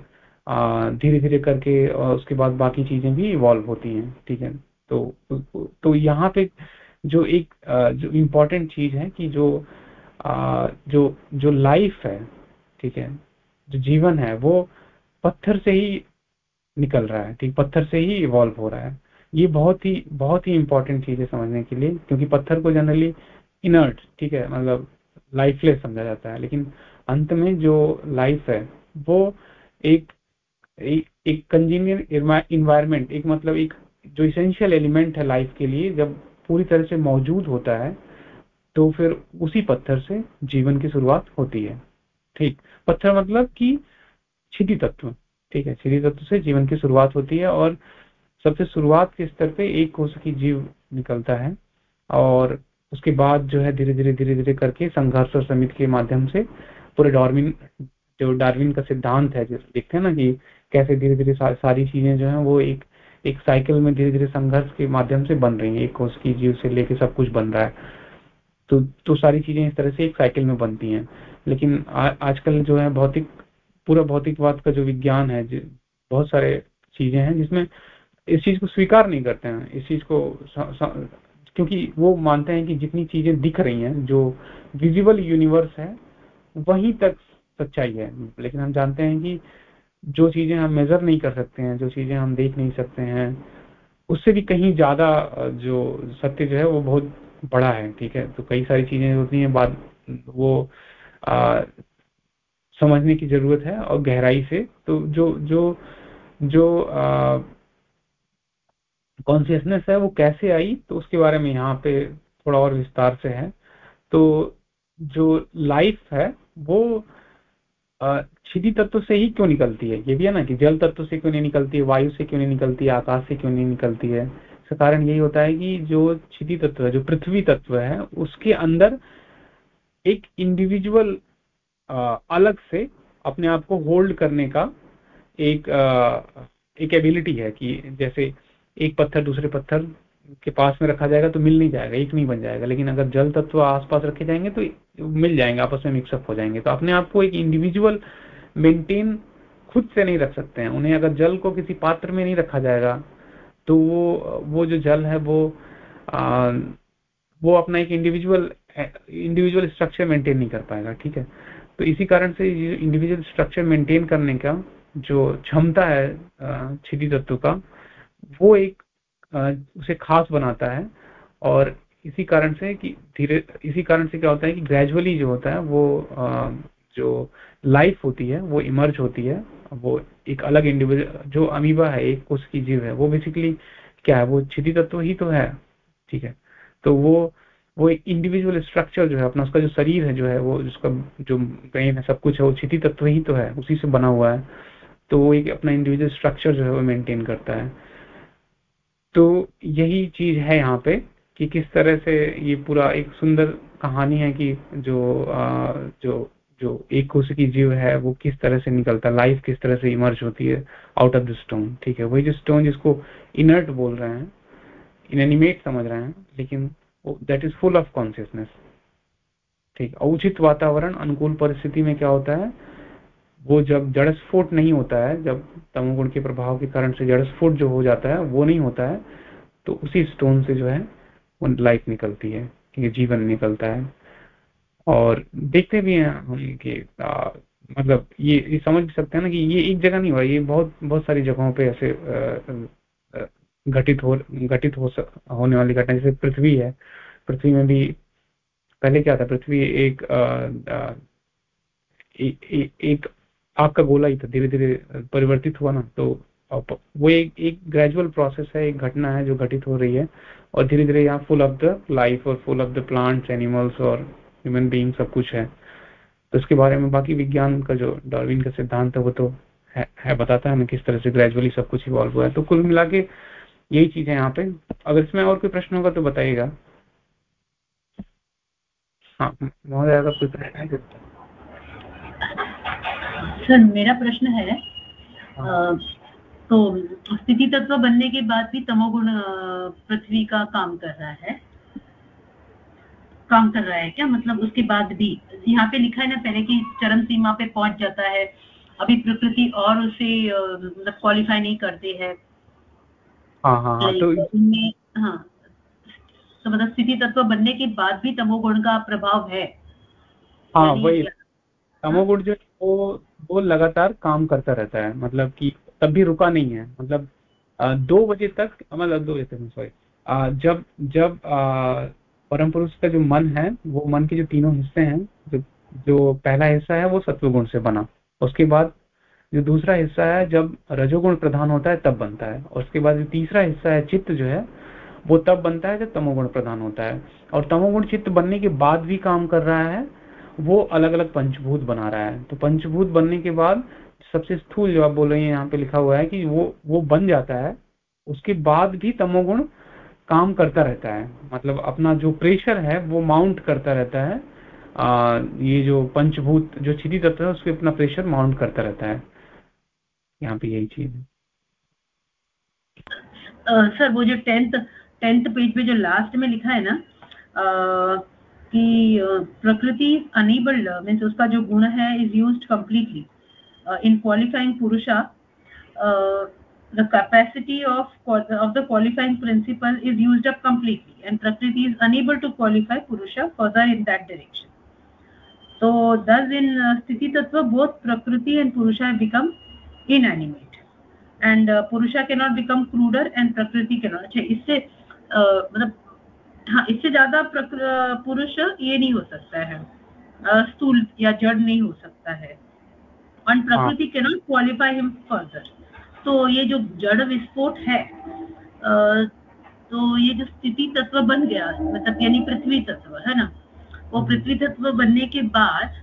Speaker 2: धीरे धीरे करके और उसके बाद बाकी चीज़ें भी इवॉल्व होती हैं, ठीक है? तो तो यहाँ पे जो एक जो इम्पोर्टेंट चीज़ है कि जो जो जो लाइफ है, ठीक है? जो जीवन है, वो पत्थर से ही निकल रहा है, ठीक? पत्थर से ही इवॉल्व हो रहा है। ये बहुत ही बहुत ही इंपॉर्टेंट चीज़ है समझने के लिए, क्योंकि पत्थर को जनरली इनर्ट ठीक है? मतलब लाइफलेस समझा जाता है। लेकिन अंत में जो लाइफ है, वो एक एक कंजीनियर इन्वायरमेंट एक मतलब एक जो इसेंशियल एलिमेंट है लाइफ के लिए, जब पूरी तरह से मौजूद होता है तो फिर उसी पत्थर से जीवन की शुरुआत होती है। ठीक। पत्थर मतलब कि छिदी तत्व। ठीक है छिदी तत्व से जीवन की शुरुआत होती है और सबसे शुरुआत के स्तर पे एक कोष की जीव निकलता है और उसके बाद जो है धीरे धीरे धीरे धीरे करके संघर्ष और समिति के माध्यम से पूरे डार्विन जो डार्विन का सिद्धांत है जो देखते हैं ना कि कैसे धीरे धीरे सा, सारी चीज़ें जो है वो एक एक साइकिल में धीरे धीरे संघर्ष के माध्यम से बन रही है। एक कोष की जीव से लेके सब कुछ बन रहा है। तो तो सारी चीज़ें इस तरह से एक साइकिल में बनती हैं। लेकिन आ, आजकल जो है भौतिक पूरा भौतिकवाद का जो विज्ञान है बहुत सारे चीज़ें हैं जिसमें इस चीज़ को स्वीकार नहीं करते हैं इस चीज़ को सा, सा, क्योंकि वो मानते हैं कि जितनी चीज़ें दिख रही हैं जो विजिबल यूनिवर्स है वहीं तक सच्चाई है। लेकिन हम जानते हैं कि जो चीज़ें हम मेजर नहीं कर सकते हैं जो चीज़ें हम देख नहीं सकते हैं उससे भी कहीं ज़्यादा जो सत्य जो है वो बहुत बड़ा है ठीक है? तो कई सारी चीज़ें होती हैं बाद वो आ, समझने की ज़रूरत है और गहराई से। तो जो जो जो कॉन्सियसनेस है वो कैसे आई तो उसके बारे में यहाँ पे थोड़ा और विस्तार से है। तो जो लाइफ है वो छिदी तत्व से ही क्यों निकलती है? ये भी है ना कि जल तत्व से क्यों नहीं निकलती है? वायु से क्यों नहीं निकलती है? आकाश से क्यों नहीं निकलती है? इसका कारण यही होता है कि जो छिदी तत्व है जो पृथ्वी तत्व है उसके अंदर एक इंडिविजुअल अलग से अपने आप को होल्ड करने का एक आ, एक एबिलिटी है कि जैसे एक पत्थर दूसरे पत्थर के पास में रखा जाएगा तो मिल नहीं जाएगा एक नहीं बन जाएगा। लेकिन अगर जल तत्व आसपास रखे जाएँगे तो मिल जाएँगे आपस में मिक्सअप हो जाएँगे। तो अपने आप को एक इंडिविजुअल मेंटेन खुद से नहीं रख सकते हैं। उन्हें अगर जल को किसी पात्र में नहीं रखा जाएगा तो वो वो जो जल है वो आ, वो अपना एक इंडिविजुअल इंडिविजुअल स्ट्रक्चर मेंटेन नहीं कर पाएगा, ठीक है? तो इसी कारण से इंडिविजुअल स्ट्रक्चर मेंटेन करने का जो क्षमता है छिटी तत्व का, वो एक उसे खास बनाता है और इसी कारण से कि धीरे, इसी कारण से क्या होता है कि ग्रेजुअली जो होता है, वो जो लाइफ होती है, वो इमर्ज होती है, वो एक अलग इंडिविजुअल जो अमीबा है, एक कोष की जीव है, वो बेसिकली क्या है? वो छिदी तत्व ही तो है, ठीक है? तो वो वो एक इंडिविजुअल स्ट्रक्चर जो है अपना उसका जो शरीर है जो है वो जिसका जो ब्रेन है सब कुछ है वो छिदी तत्व ही तो है उसी से बना हुआ है। तो वो एक अपना इंडिविजुअल स्ट्रक्चर जो है वो मेंटेन करता है। तो यही चीज़ है यहाँ पे कि किस तरह से ये पूरा एक सुंदर कहानी है कि जो आ, जो जो एक कोश की जीव है वो किस तरह से निकलता है लाइफ किस तरह से इमर्ज होती है आउट ऑफ़ द स्टोन ठीक है? वही जो स्टोन जिसको इनर्ट बोल रहे हैं इनएनिमेट समझ रहे हैं लेकिन that is full of consciousness ठीक उचित वातावरण अनुकूल परिस्थिति में क्या होता है? वो जब जड़ स्फोट नहीं होता है जब तमोगुण के प्रभाव के कारण से जड़ स्फोट जो हो जाता है वो नहीं होता है तो उसी स्टोन से जो है वो लाइफ निकलती है ये जीवन निकलता है। और देखते भी हैं हम कि मतलब ये, ये समझ सकते हैं ना कि ये एक जगह नहीं हुआ ये बहुत बहुत सारी जगहों पे ऐसे घटित हो घटित हो होने वाली घटना जैसे पृथ्वी है। पृथ्वी में भी पहले क्या था? पृथ्वी एक आ, आ, ए, ए, एक आग का गोला ही था धीरे धीरे परिवर्तित हुआ ना। तो वो एक एक ग्रेजुअल प्रोसेस है एक घटना है जो घटित हो रही है और धीरे धीरे यहाँ फुल ऑफ़ द लाइफ और full of the plants animals और ह्यूमन बीइंग सब कुछ है। तो उसके बारे में बाकी विज्ञान का जो डार्विन का सिद्धांत है वो तो है, है बताता है ना किस तरह से ग्रेजुअली सब कुछ इवॉल्व हुआ है। तो कुल मिला के यही चीज़ है यहाँ पे। अगर इसमें और कोई प्रश्न होगा तो बताइएगा। हाँ महोदय अगर कोई प्रश्न है।
Speaker 1: सर मेरा प्रश्न है हाँ। तो स्थिति तत्व बनने के बाद भी तमोगुण पृथ्वी का काम कर रहा है। काम कर रहा है क्या? मतलब उसके बाद भी। यहाँ पे लिखा है ना पहले कि चरम सीमा पे पहुँच जाता है। अभी प्रकृति और उसे मतलब क्वालिफाई नहीं करती है।
Speaker 2: हाँ हाँ हाँ तो
Speaker 1: हाँ तो मतलब स्थिति तत्व बनने के बाद भी तमोगुण का प्रभाव है।
Speaker 2: हाँ वही। तमोगुण जो वो वो लगातार काम करता रहता है। मतलब कि तब भी रुका नहीं है। मतलब दो बजे तक मतलब दो बजे तक सॉरी जब जब परम पुरुष का जो मन है वो मन के जो तीनों हिस्से हैं जो जो पहला हिस्सा है वो सत्वगुण से बना। उसके बाद जो दूसरा हिस्सा है जब रजोगुण प्रधान होता है तब बनता है। और उसके बाद जो तीसरा हिस्सा है चित्त जो है वो तब बनता है जब तमोगुण प्रधान होता है। और तमोगुण चित्त बनने के बाद भी काम कर रहा है वो अलग अलग पंचभूत बना रहा है। तो पंचभूत बनने के बाद सबसे स्थूल जो आप बोल रहे हैं यहाँ पे लिखा हुआ है कि वो वो बन जाता है। उसके बाद भी तमोगुण काम करता रहता है। मतलब अपना जो प्रेशर है वो माउंट करता रहता है। आ, ये जो पंचभूत जो छिदी तत्व है उसके अपना प्रेशर माउंट करता रहता है। यहाँ पे यही चीज़ है।
Speaker 1: सर वो जो टेंथ टेंथ पेज पे जो लास्ट में लिखा है ना uh, कि प्रकृति अनेबल्ड मीन्स उसका जो गुण है is use completely in qualifying purusha the capacity of of the qualifying principle is use up completely and prakriti is unable to qualify purusha further in that direction तो thus in स्थिति तत्व both prakriti and purusha become inanimate and uh, Purusha cannot become cruder and Prakriti cannot. अच्छा इससे मतलब हाँ इससे ज़्यादा पुरुष ये नहीं हो सकता है स्थूल या जड़ नहीं हो सकता है and Prakriti cannot qualify him further. तो ये जो जड़ विस्फोट है तो ये जो स्थिति तत्व बन गया मतलब यानी पृथ्वी तत्व है ना वो हम्म। पृथ्वी तत्व बनने के बाद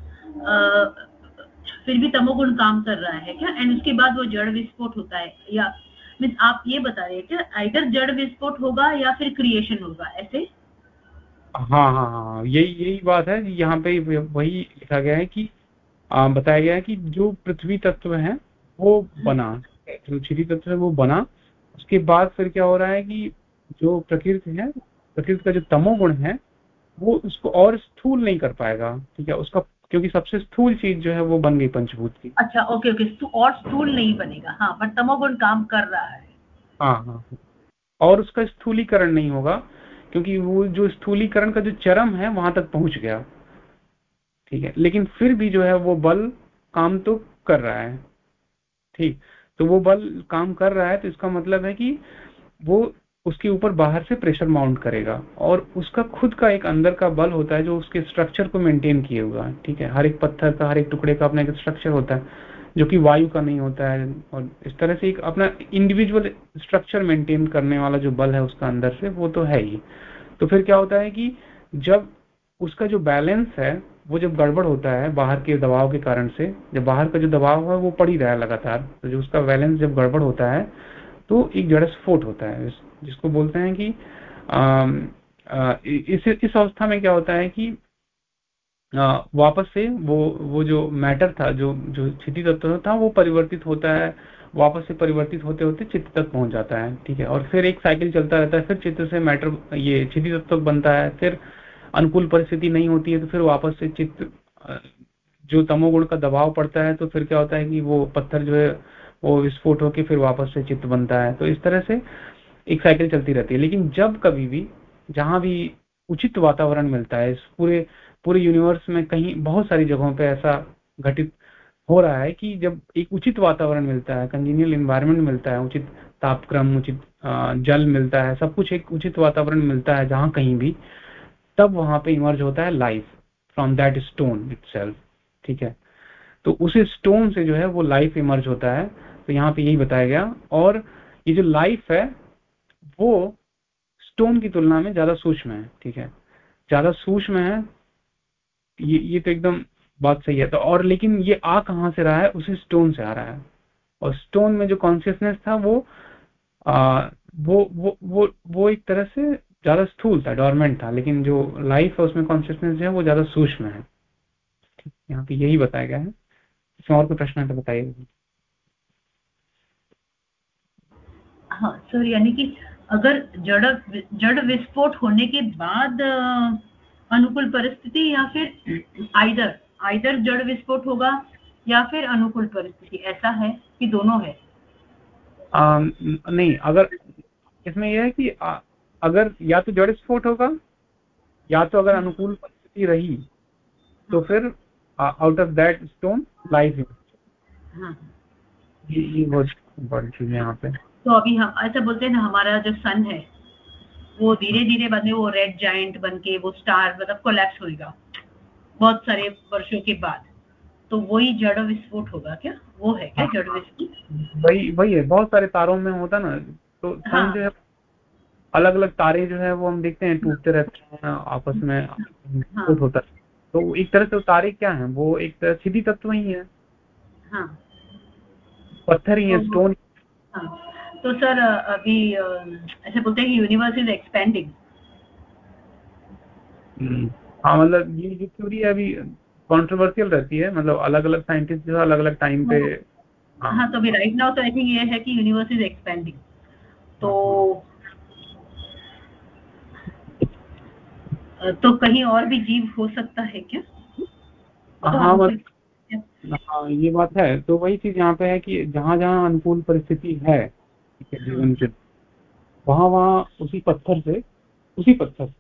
Speaker 1: फिर भी तमोगुण काम कर रहा है क्या? एंड उसके बाद वो जड़ विस्फोट होता है। या मीन आप ये बता रहे हैं क्या आइडर जड़ विस्फोट होगा या फिर क्रिएशन होगा ऐसे?
Speaker 2: हाँ हाँ हाँ यही यही बात है। यहाँ पे वही लिखा गया है कि आ, बताया गया है कि जो पृथ्वी तत्व है वो बना जो क्षिति तत्व है वो बना। उसके बाद फिर क्या हो रहा है कि जो प्रकृति है प्रकृति का जो तमोगुण है वो उसको और स्थूल नहीं कर पाएगा। ठीक है उसका क्योंकि सबसे स्थूल चीज़ जो है वो बन गई पंचभूत की।
Speaker 1: अच्छा ओके ओके और स्थूल नहीं बनेगा। हाँ पर तमोगुण काम कर रहा है
Speaker 2: हाँ हाँ। और उसका स्थूलीकरण नहीं होगा क्योंकि वो जो स्थूलीकरण का जो चरम है वहाँ तक पहुँच गया। ठीक है लेकिन फिर भी जो है वो बल काम तो कर रहा है। ठीक तो वो बल काम कर रहा है तो इसका मतलब है कि वो उसके ऊपर बाहर से प्रेशर माउंट करेगा और उसका खुद का एक अंदर का बल होता है जो उसके स्ट्रक्चर को मेंटेन किए हुआ है, ठीक है? हर एक पत्थर का, हर एक टुकड़े का अपना एक स्ट्रक्चर होता है, जो कि वायु का नहीं होता है और इस तरह से एक अपना इंडिविजुअल स्ट्रक्चर मेंटेन करने वाला जो बल है उसका अंदर से, वो तो है ही। तो फिर क्या होता है कि जब उसका जो बैलेंस है, वो जब गड़बड़ होता है बाहर के दबाव के कारण से, जब बाहर का जो दबाव है वो पड़ ही रहा है लगातार तो जो उसका बैलेंस जब गड़बड़ होता है तो एक जड़ स्फोट होता है। जिसको बोलते हैं कि इस इस अवस्था में क्या होता है कि वापस से वो वो जो मैटर था, जो जो स्थिति तत्व था, वो परिवर्तित होता है। वापस से परिवर्तित होते होते चित्त तक पहुँच जाता है, ठीक है? और फिर एक साइकिल चलता रहता है, फिर चित्त से मैटर ये स्थिति तत्व बनता है, फिर अनुकूल परिस्थिति नहीं होती है तो फिर वापस से चित्त जो तमोगुण का दबाव पड़ता है तो फिर क्या होता है कि वो पत्थर जो है, वो विस्फोट होकर फिर वापस से चित्त बनता है। तो इस तरह से एक साइकिल चलती रहती है। लेकिन जब कभी भी, जहाँ भी उचित वातावरण मिलता है, इस पूरे पूरे यूनिवर्स में कहीं बहुत सारी जगहों पे ऐसा घटित हो रहा है कि जब एक उचित वातावरण मिलता है कंजीनियल इन्वायरमेंट मिलता है, उचित तापक्रम, उचित जल मिलता है, सब कुछ एक उचित वातावरण मिलता है जहाँ कहीं भी, तब वहाँ पे इमर्ज होता है life from that stone it ठीक है? तो उस स्टोन से जो है वो लाइफ इमर्ज होता है तो यहाँ पे यही बताया गया। और ये जो लाइफ है वो स्टोन की तुलना में ज़्यादा सूक्ष्म है ठीक है? ज़्यादा सूक्ष्म है ये ये तो एकदम बात सही है। तो और लेकिन ये आ कहाँ से रहा है? उसी स्टोन से आ रहा है। और स्टोन में जो कॉन्शियसनेस था वो आ, वो वो वो वो एक तरह से ज़्यादा स्थूल था डॉर्मेंट था। लेकिन जो लाइफ है उसमें कॉन्शियसनेस जो है वो ज़्यादा सूक्ष्म है। यहाँ पे यही बताया गया है। इसमें और कोई प्रश्न है तो बताइए।
Speaker 1: हाँ सर यानी कि अगर जड़ जड़ विस्फोट होने के बाद अनुकूल परिस्थिति या फिर आइदर आइदर जड़ विस्फोट होगा या फिर अनुकूल परिस्थिति ऐसा है कि दोनों है?
Speaker 2: आ, नहीं अगर इसमें यह है कि आ, अगर या तो जड़ विस्फोट होगा या तो अगर अनुकूल परिस्थिति रही तो फिर out of that stone life ये बहुत बड़ी चीज़ है यहाँ पे।
Speaker 1: तो अभी हम ऐसा बोलते हैं ना हमारा जो सन है वो धीरे धीरे में वो रेड जाइंट बन के वो स्टार मतलब कोलैप्स होगा बहुत सारे वर्षों के बाद। तो वही जड़ विस्फोट होगा क्या? वो है क्या जड़ विस्फोट
Speaker 2: वही वही है। बहुत सारे तारों में होता ना तो सन हाँ। जो है अलग अलग तारे जो है वो हम देखते हैं टूटते रहते हैं आपस में हाँ। होता है। तो एक तरह से तारे क्या है? वो एक तरह सीधी तत्व ही है। हाँ। पत्थर ही है तो, स्टोन
Speaker 1: हाँ। तो सर अभी ऐसे बोलते हैं कि यूनिवर्स इज़ एक्सपेंडिंग
Speaker 2: हाँ मतलब ये जो थ्योरी अभी कंट्रोवर्शियल रहती है मतलब अलग अलग साइंटिस्ट जो अलग अलग टाइम पे
Speaker 1: हाँ, हाँ। तो अभी राइट नाउ तो आई थिंक ये है कि यूनिवर्स इज़ एक्सपेंडिंग तो तो कहीं और भी जीव हो सकता है क्या?
Speaker 2: तो हाँ मतलब हाँ ये बात है। तो वही चीज़ यहाँ पे है कि जहाँ जहाँ अनुकूल परिस्थिति है ठीक है जीवन से वहाँ वहाँ उसी पत्थर से उसी पत्थर से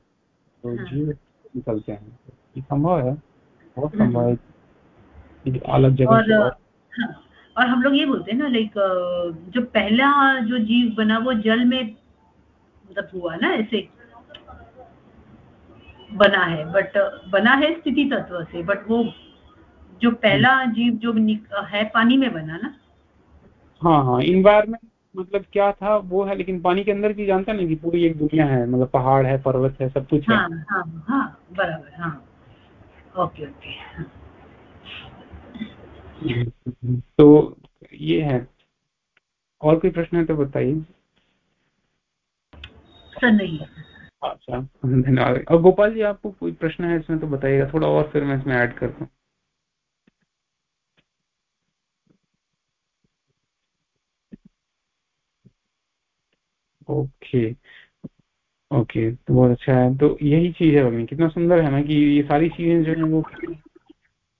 Speaker 2: तो। जीव निकलते हैं। ये संभव है? बहुत हाँ। संभव है। अलग जगह
Speaker 1: और, हाँ, और हम लोग ये बोलते हैं ना लाइक जो पहला जो जीव बना वो जल में मतलब हुआ ना ऐसे बना है। बट बना है स्थिति तत्व से बट वो जो पहला जीव जो है पानी में बना ना?
Speaker 2: हाँ हाँ इन्वायरमेंट मतलब क्या था वो है लेकिन पानी के अंदर की जानता नहीं कि पूरी एक दुनिया है मतलब पहाड़ है पर्वत है सब कुछ
Speaker 1: हाँ, है हाँ, हाँ, हाँ, बराबर हाँ। ओके ओके
Speaker 2: तो ये है। और कोई प्रश्न है तो बताइए।
Speaker 1: सर नहीं
Speaker 2: अच्छा धन्यवाद। और गोपाल जी आपको कोई प्रश्न है इसमें तो बताइएगा थोड़ा और फिर मैं इसमें ऐड करता हूँ। ओके। ओके तो बहुत अच्छा है। तो यही चीज़ है भगनी कितना सुंदर है ना कि ये सारी चीज़ें जो है वो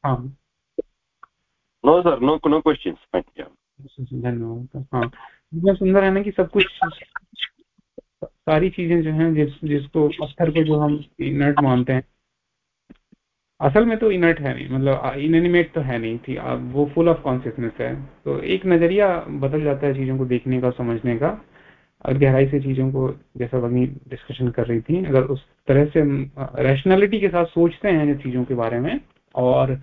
Speaker 2: हाँ।
Speaker 3: No sir no no question
Speaker 2: धन्यवाद। हाँ इतना सुंदर है ना कि सब कुछ सारी चीज़ें जो हैं जिस जिसको पत्थर को जो हम इनर्ट मानते हैं। असल में तो इनर्ट है नहीं मतलब इनएनिमेट तो है नहीं थी। वो फुल ऑफ़ कॉन्सियसनेस है। तो एक नज़रिया बदल जाता है चीज़ों को देखने का समझने का। और गहराई से चीज़ों को जैसा वही डिस्कशन कर रही थी अगर उस तरह से रैशनैलिटी के साथ सोचते हैं जो चीज़ों के बारे में और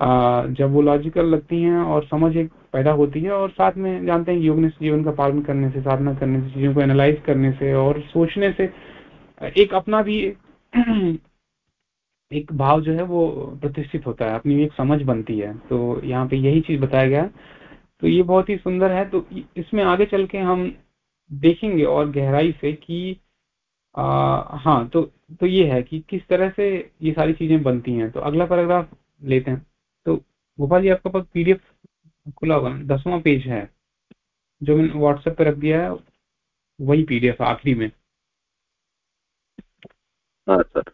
Speaker 2: आ, जब वो लॉजिकल लगती हैं और समझ एक पैदा होती है और साथ में जानते हैं योग ने जीवन का पालन करने से साधना करने से चीज़ों को एनालाइज करने से और सोचने से एक अपना भी एक भाव जो है वो प्रतिष्ठित होता है अपनी एक समझ बनती है। तो यहाँ पे यही चीज़ बताया गया। तो ये बहुत ही सुंदर है। तो इसमें आगे चल के हम देखेंगे और गहराई से कि आ, हाँ तो तो ये है कि किस तरह से ये सारी चीज़ें बनती हैं। तो अगला पैराग्राफ लेते हैं। तो गोपाल जी आपके पास पीडीएफ खुला होगा दसवां पेज है जो मैंने व्हाट्सएप पे रख दिया है वही पीडीएफ आखिरी में।
Speaker 3: हाँ सर।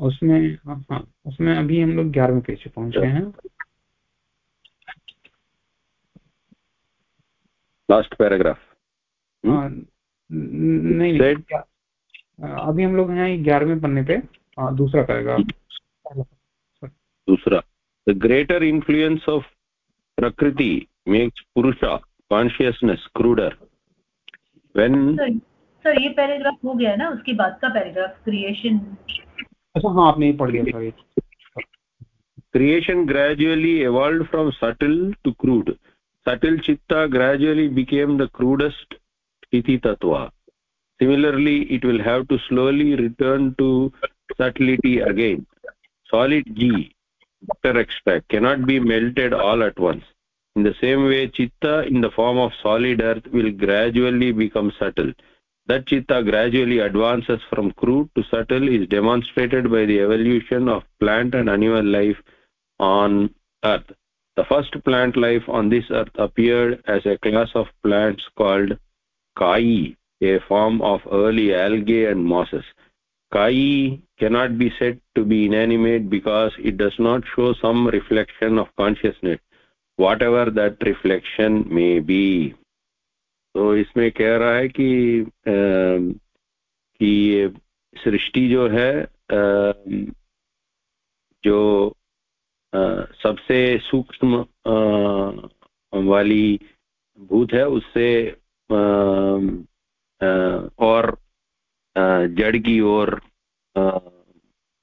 Speaker 2: उसमें हाँ उसमें अभी हम लोग ग्यारहवें पेज पे पहुँच गए हैं।
Speaker 3: Last paragraph.
Speaker 2: नहीं नहीं अभी हम लोग हैं ग्यारहवें पन्ने पे। दूसरा पैराग्राफ
Speaker 3: दूसरा। The greater influence of prakriti makes purusha consciousness cruder when
Speaker 1: sir ये पैराग्राफ हो गया ना उसके बाद का पैराग्राफ क्रिएशन
Speaker 2: अच्छा हाँ आपने पढ़ लिया sorry
Speaker 3: creation gradually evolved from subtle to crude. Subtle chitta gradually became the crudest iti tattva similarly it will have to slowly return to subtlety again. Solid g water extract cannot be melted all at once. In the same way chitta in the form of solid earth will gradually become subtle. That chitta gradually advances from crude to subtle is demonstrated by the evolution of plant and animal life on earth. The first plant life on this earth appeared as a class of plants called kai a form of early algae and mosses kai cannot be said to be inanimate because it does not show some reflection of consciousness whatever that reflection may be तो इसमें कह रहा है कि आ, कि सृष्टि जो है आ, जो सबसे सूक्ष्म वाली भूत है उससे और जड़ की ओर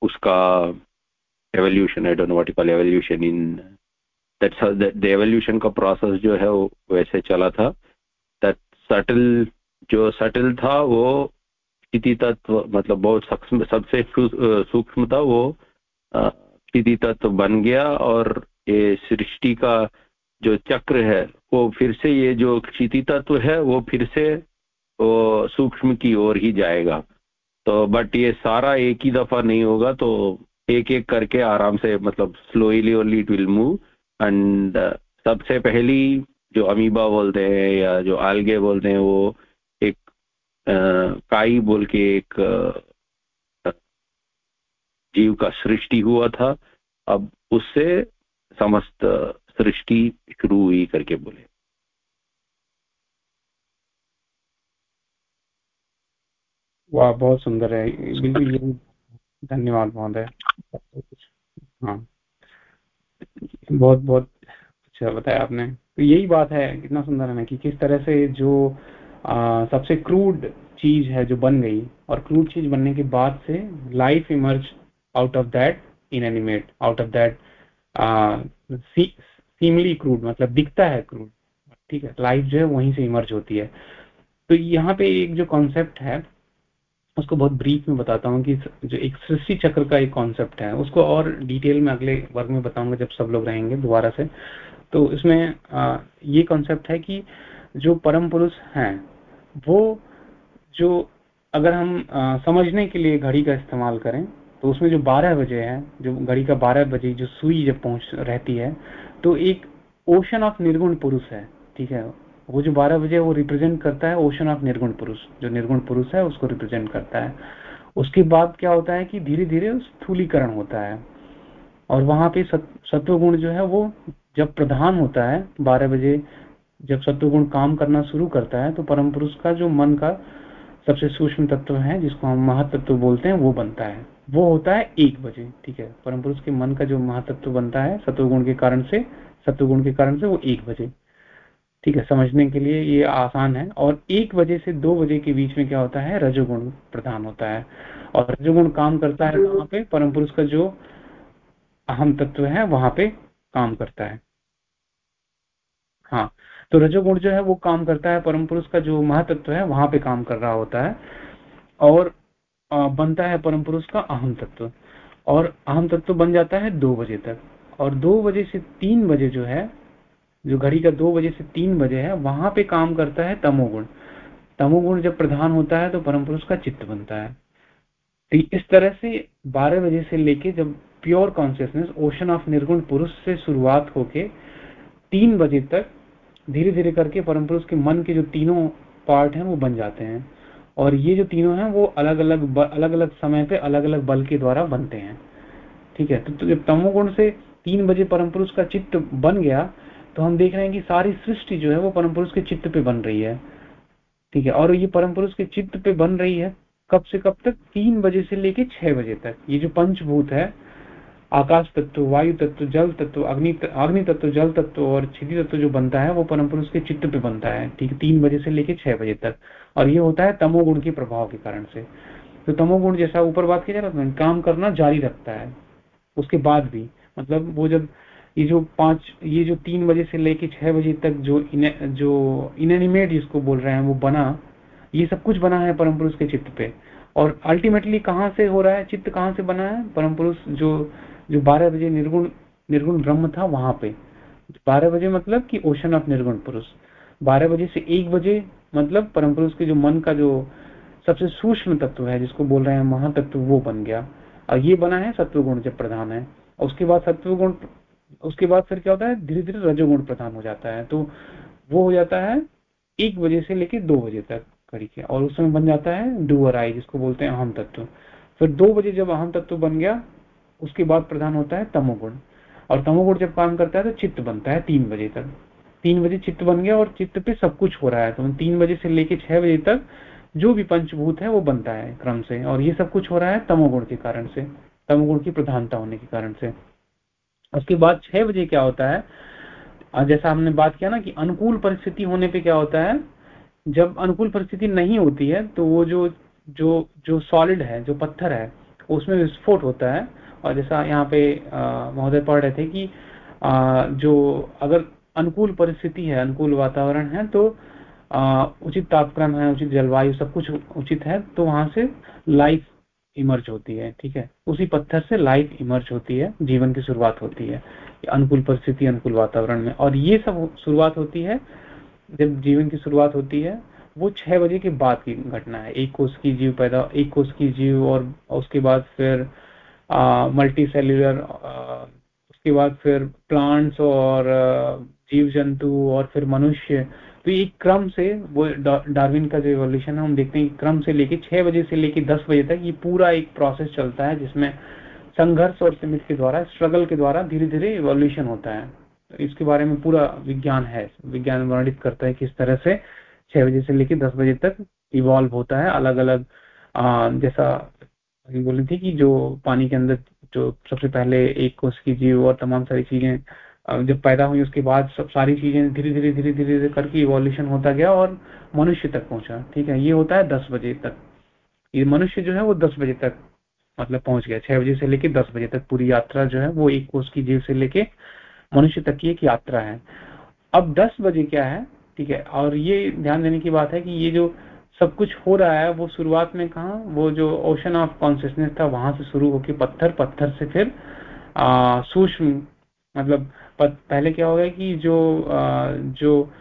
Speaker 3: उसका evolution I don't know what you call evolution in that's the evolution का प्रोसेस जो है वो वैसे चला था। दैट सटल जो सटल था वो स्थिति तत्व मतलब बहुत सबसे सूक्ष्म था वो स्थिति तत्व बन गया और ये सृष्टि का जो चक्र है वो फिर से ये जो क्षिति तत्व है वो फिर से वो सूक्ष्म की ओर ही जाएगा। तो बट ये सारा एक ही दफ़ा नहीं होगा तो एक एक करके आराम से मतलब slowly only it will move and सबसे पहली जो अमीबा बोलते हैं या जो आलगे बोलते हैं वो एक आ, काई बोल के एक जीव का सृष्टि हुआ था। अब उससे समस्त सृष्टि शुरू हुई करके बोले।
Speaker 2: वाह बहुत सुंदर है। बिल्कुल ये धन्यवाद महोदय। हाँ। बहुत बहुत अच्छा बताया आपने। तो यही बात है कितना सुंदर है ना कि किस तरह से जो आ, सबसे क्रूड चीज़ है जो बन गई और क्रूड चीज़ बनने के बाद से life emerge out of that inanimate out of that uh, seemly crude मतलब दिखता है क्रूड ठीक है? लाइफ जो है वहीं से इमर्ज होती है। तो यहाँ पे एक जो कॉन्सेप्ट है उसको बहुत ब्रीफ में बताता हूँ कि जो एक सृष्टि चक्र का एक कॉन्सेप्ट है उसको और डिटेल में अगले वर्ग में बताऊँगा जब सब लोग रहेंगे दोबारा से। तो इसमें आ, ये कॉन्सेप्ट है कि जो परम पुरुष हैं वो जो अगर हम आ, समझने के लिए घड़ी का इस्तेमाल करें तो उसमें जो 12 बजे है जो घड़ी का 12 बजे जो सुई जब पहुँच रहती है तो एक ओशन ऑफ़ निर्गुण पुरुष है, ठीक है? वो जो 12 बजे वो रिप्रेजेंट करता है ओशन ऑफ़ निर्गुण पुरुष। जो निर्गुण पुरुष है, उसको रिप्रेजेंट करता है। उसके बाद क्या होता है कि धीरे धीरे स्थूलीकरण होता है। और वहाँ पे सत्व गुण जो है वो जब प्रधान होता है, बारह बजे जब सत्व गुण काम करना शुरू करता है तो परम पुरुष का जो मन का सबसे सूक्ष्म तत्व है जिसको हम महातत्व बोलते हैं, वो बनता है। वो होता है एक बजे, ठीक है? परम पुरुष के मन का जो महातत्व बनता है, सत्वगुण के कारण से, सत्वगुण के कारण से वो एक बजे। ठीक है? समझने के लिए ये आसान है। और एक बजे से दो बजे के बीच में क्या होता है? रजोगुण प्रधान होता है। और रजोगुण काम करता है वहाँ पे? परम पुरुष का जो अहम तत्व है, वहाँ पे काम करता है। हाँ तो रजोगुण जो है वो काम करता है, परम पुरुष का जो महातत्व है, वहाँ पे काम कर रहा होता है। और बनता है परम पुरुष का अहम तत्व। और अहम तत्व बन जाता है दो बजे तक। और दो बजे से तीन बजे जो है, जो घड़ी का दो बजे से तीन बजे है, वहाँ पे काम करता है तमोगुण। तमोगुण जब प्रधान होता है तो परम पुरुष का चित्त बनता है। तो इस तरह से बारह बजे से लेके जब प्योर कॉन्सियसनेस ओशन ऑफ़ निर्गुण पुरुष से शुरुआत होके तीन बजे तक धीरे धीरे करके परम पुरुष के मन के जो तीनों पार्ट हैं वो बन जाते हैं। और ये जो तीनों हैं वो अलग अलग अलग अलग समय पे अलग अलग बल के द्वारा बनते हैं। ठीक है? तो, तो जब तमोगुण से तीन बजे परम पुरुष का चित्त बन गया तो हम देख रहे हैं कि सारी सृष्टि जो है वो परम पुरुष के चित्त पे बन रही है। ठीक है? और ये परम पुरुष के चित्त पे बन रही है कब से कब तक? तीन बजे से लेके छह बजे तक। ये जो पंचभूत है आकाश तत्व वायु तत्व जल तत्व अग्नि अग्नि तत्व जल तत्व और छिदी तत्व जो बनता है वो परम पुरुष के चित्त पे बनता है ठीक तीन बजे से लेके छह बजे तक। और ये होता है तमोगुण के प्रभाव के कारण से। तो तमोगुण जैसा ऊपर बात की जा रहा था काम करना जारी रखता है उसके बाद भी। मतलब वो जब ये जो पाँच ये जो तीन बजे से लेके छह बजे तक जो इने, जो इनएनिमेट जिसको बोल रहे हैं वो बना ये सब कुछ बना है परम पुरुष के चित्त पे। और अल्टीमेटली कहाँ से हो रहा है चित्त कहाँ से बना है? परम पुरुष जो जो बारह बजे निर्गुण निर्गुण ब्रह्म था वहाँ पे। बारह बजे मतलब कि ओशन ऑफ़ निर्गुण पुरुष। बारह बजे से एक बजे मतलब परम पुरुष के जो मन का जो सबसे सूक्ष्म तत्व है, जिसको बोल रहे हैं महातत्व, वो बन गया। और ये बना है सत्वगुण जब प्रधान है। उसके बाद सत्वगुण, उसके बाद फिर क्या होता है? धीरे धीरे रजोगुण प्रधान हो जाता है। तो वो हो जाता है एक बजे से लेकर दो बजे तक कड़ी के और उस समय बन जाता है डूअर आई, जिसको बोलते हैं अहम तत्व। फिर दो बजे जब अहम तत्व बन गया उसके बाद प्रधान होता है तमोगुण। और तमोगुण जब काम करता है तो चित्त बनता है तीन बजे तक। तीन बजे चित्त बन गया और चित्त पे सब कुछ हो रहा है। तो तीन बजे से लेके छह बजे तक जो भी पंचभूत है वो बनता है क्रम से। और ये सब कुछ हो रहा है तमोगुण के कारण से। तमोगुण की प्रधानता होने के कारण से। उसके बाद छह बजे क्या होता है? जैसा हमने बात किया ना कि अनुकूल परिस्थिति होने पे क्या होता है? जब अनुकूल परिस्थिति नहीं होती है तो वो जो जो जो सॉलिड है, जो पत्थर है, उसमें विस्फोट होता है। और जैसा यहाँ पे महोदय पढ़ रहे थे कि आ, जो अगर अनुकूल परिस्थिति है अनुकूल वातावरण है तो उचित तापक्रम है उचित जलवायु सब कुछ उचित है तो वहाँ से लाइफ इमर्ज होती है ठीक है? उसी पत्थर से लाइफ इमर्ज होती है जीवन की शुरुआत होती है अनुकूल परिस्थिति अनुकूल वातावरण में। और ये सब शुरुआत होती है जब जीवन की शुरुआत होती है वो छह बजे के बाद की घटना है। एक कोष की जीव पैदा एक कोष की जीव और उसके बाद फिर मल्टी सेल्यूलर उसके बाद फिर प्लांट्स और जीव जंतु और फिर मनुष्य। तो ये क्रम से वो डार्विन का जो एवोल्यूशन है, हम देखते हैं क्रम से लेके छह बजे से लेके दस बजे तक ये पूरा एक प्रोसेस चलता है, जिसमें संघर्ष और सीमित के द्वारा स्ट्रगल के द्वारा धीरे धीरे इवोल्यूशन होता है। तो इसके बारे में पूरा विज्ञान है। विज्ञान वर्णित करता है किस तरह से छह बजे से लेकर दस बजे तक इवॉल्व होता है। अलग अलग जैसा बोली थी कि जो पानी के अंदर जो सबसे पहले एक कोष की जीव और तमाम सारी चीज़ें जब पैदा हुई उसके बाद सब सारी चीज़ें धीरे धीरे धीरे धीरे धीरे करके इवोल्यूशन होता गया और मनुष्य तक पहुँचा, ठीक है? ये होता है दस बजे तक। ये मनुष्य जो है वो दस बजे तक मतलब पहुँच गया, छह बजे से लेके दस बजे तक पूरी यात्रा जो है वो एक कोष की जीव से लेके मनुष्य तक की एक यात्रा है। अब दस बजे क्या है, ठीक है? और ये ध्यान देने की बात है कि ये जो सब कुछ हो रहा है वो शुरुआत में कहा वो जो ओशन ऑफ़ कॉन्सियसनेस था वहाँ से शुरू होकर पत्थर पत्थर से फिर सूक्ष्म मतलब पहले क्या हो गया कि जो आ, जो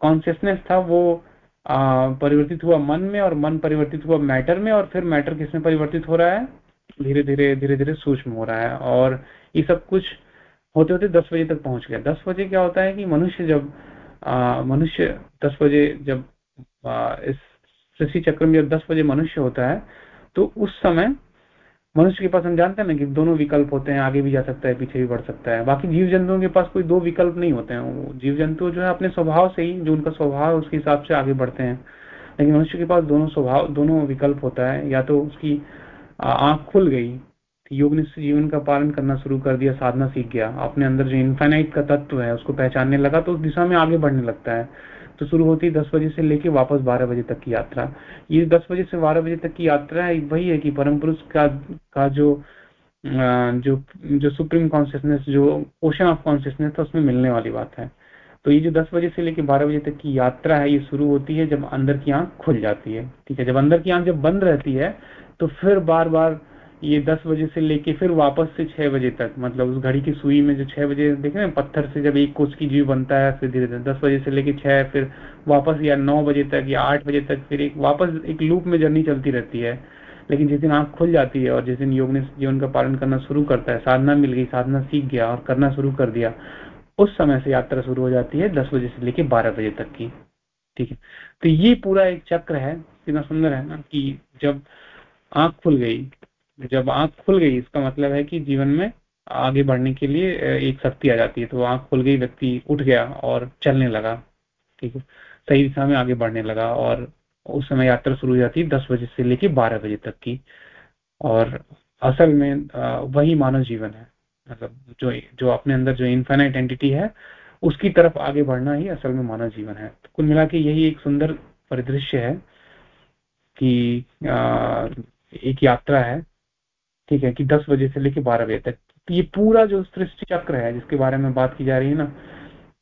Speaker 2: कॉन्सियसनेस था वो आ, परिवर्तित हुआ मन में और मन परिवर्तित हुआ मैटर में और फिर मैटर किसमें परिवर्तित हो रहा है? धीरे धीरे धीरे धीरे सूक्ष्म हो रहा है और ये सब कुछ होते होते दस बजे तक पहुँच गया। दस बजे क्या होता है कि मनुष्य जब मनुष्य दस बजे जब आ, इस ऋषि चक्र में जब दस बजे मनुष्य होता है तो उस समय मनुष्य के पास हम जानते हैं ना कि दोनों विकल्प होते हैं, आगे भी जा सकता है, पीछे भी बढ़ सकता है। बाकी जीव जंतुओं के पास कोई दो विकल्प नहीं होते हैं। जीव जंतु जो है अपने स्वभाव से ही, जो उनका स्वभाव है, उसके हिसाब से आगे बढ़ते हैं। लेकिन मनुष्य के पास दोनों स्वभाव, दोनों विकल्प होता है। या तो उसकी आँख खुल गई, योग निश्चित जीवन का पालन करना शुरू कर दिया, साधना सीख गया। अपने अंदर जो इन्फाइनाइट का तत्व है, उसको पहचानने लगा तो उस दिशा में आगे बढ़ने लगता है। तो शुरू होती है दस बजे से लेके वापस बारह बजे तक की यात्रा। ये दस बजे से बारह बजे तक की यात्रा है, वही है कि परम पुरुष का का जो जो जो सुप्रीम कॉन्सियसनेस जो ओशन ऑफ़ कॉन्सियसनेस था, उसमें मिलने वाली बात है। तो ये जो दस बजे से लेके बारह बजे तक की यात्रा है, ये शुरू होती है जब अंदर की आँख खुल जाती है। ठीक है, जब अंदर की आँख जब बंद रहती है तो फिर बार बार ये दस बजे से लेके फिर वापस से छह बजे तक मतलब उस घड़ी की सुई में जो छह बजे, देखे ना, पत्थर से जब एक कोष की जीव बनता है, फिर धीरे धीरे दस बजे से लेके छह, फिर वापस या नौ बजे तक या आठ बजे तक, फिर एक वापस एक लूप में जर्नी चलती रहती है। लेकिन जिस दिन आँख खुल जाती है और जिस दिन योग ने जीवन का पालन करना शुरू करता है, साधना मिल गई, साधना सीख गया और करना शुरू कर दिया, उस समय से यात्रा शुरू हो जाती है दस बजे से लेके बारह बजे तक की। ठीक है? तो ये पूरा एक चक्र है कितना सुंदर है ना कि जब आँख खुल गई जब आँख खुल गई इसका मतलब है कि जीवन में आगे बढ़ने के लिए एक शक्ति आ जाती है। तो आँख खुल गई व्यक्ति उठ गया और चलने लगा ठीक है? सही दिशा में आगे बढ़ने लगा और उस समय यात्रा शुरू हो जाती है दस बजे से लेके बारह बजे तक की। और असल में वही मानव जीवन है। मतलब जो जो अपने अंदर जो इन्फाइनाइट एंटिटी है उसकी तरफ़ आगे बढ़ना ही असल में मानव जीवन है। तो कुल मिला के यही एक सुंदर परिदृश्य है कि आ, एक यात्रा है। ठीक है कि 10 बजे से लेकर 12 बजे तक। तो ये पूरा जो सृष्टि चक्र है जिसके बारे में बात की जा रही है ना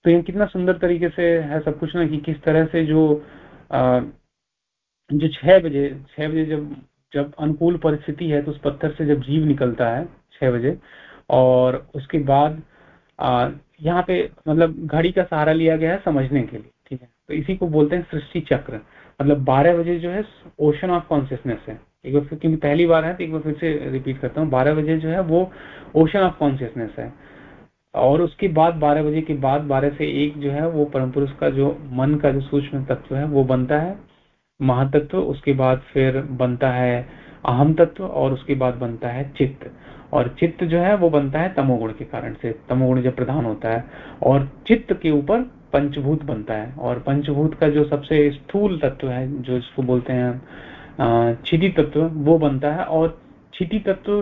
Speaker 2: तो ये कितना सुंदर तरीके से है सब कुछ ना कि किस तरह से जो आ, जो छह बजे छह बजे जब जब अनुकूल परिस्थिति है तो उस पत्थर से जब जीव निकलता है छह बजे और उसके बाद यहाँ पे मतलब घड़ी का सहारा लिया गया है समझने के लिए ठीक है। तो इसी को बोलते हैं सृष्टि चक्र। मतलब 12 बजे जो है ओशन ऑफ़ कॉन्सियसनेस है। एक बार फिर, क्योंकि पहली बार है तो एक बार फिर से रिपीट करता हूँ। बारह बजे जो है, वो ओशन ऑफ़ कॉन्सियसनेस है। और उसके बाद बारह बजे के बाद, बारह से एक जो है, वो परम पुरुष का जो मन का जो सूक्ष्म तत्व है, वो बनता है, महातत्व। उसके बाद फिर बनता है अहम तत्व और उसके बाद बनता है चित्त। और चित्त जो है, वो बनता है तमोगुण के कारण से। तमोगुण जब प्रधान होता है, और चित्त के ऊपर पंचभूत बनता है। और पंचभूत का जो सबसे स्थूल तत्व है, जो इसको बोलते हैं छिटी तत्व वो बनता है और छिटी तत्व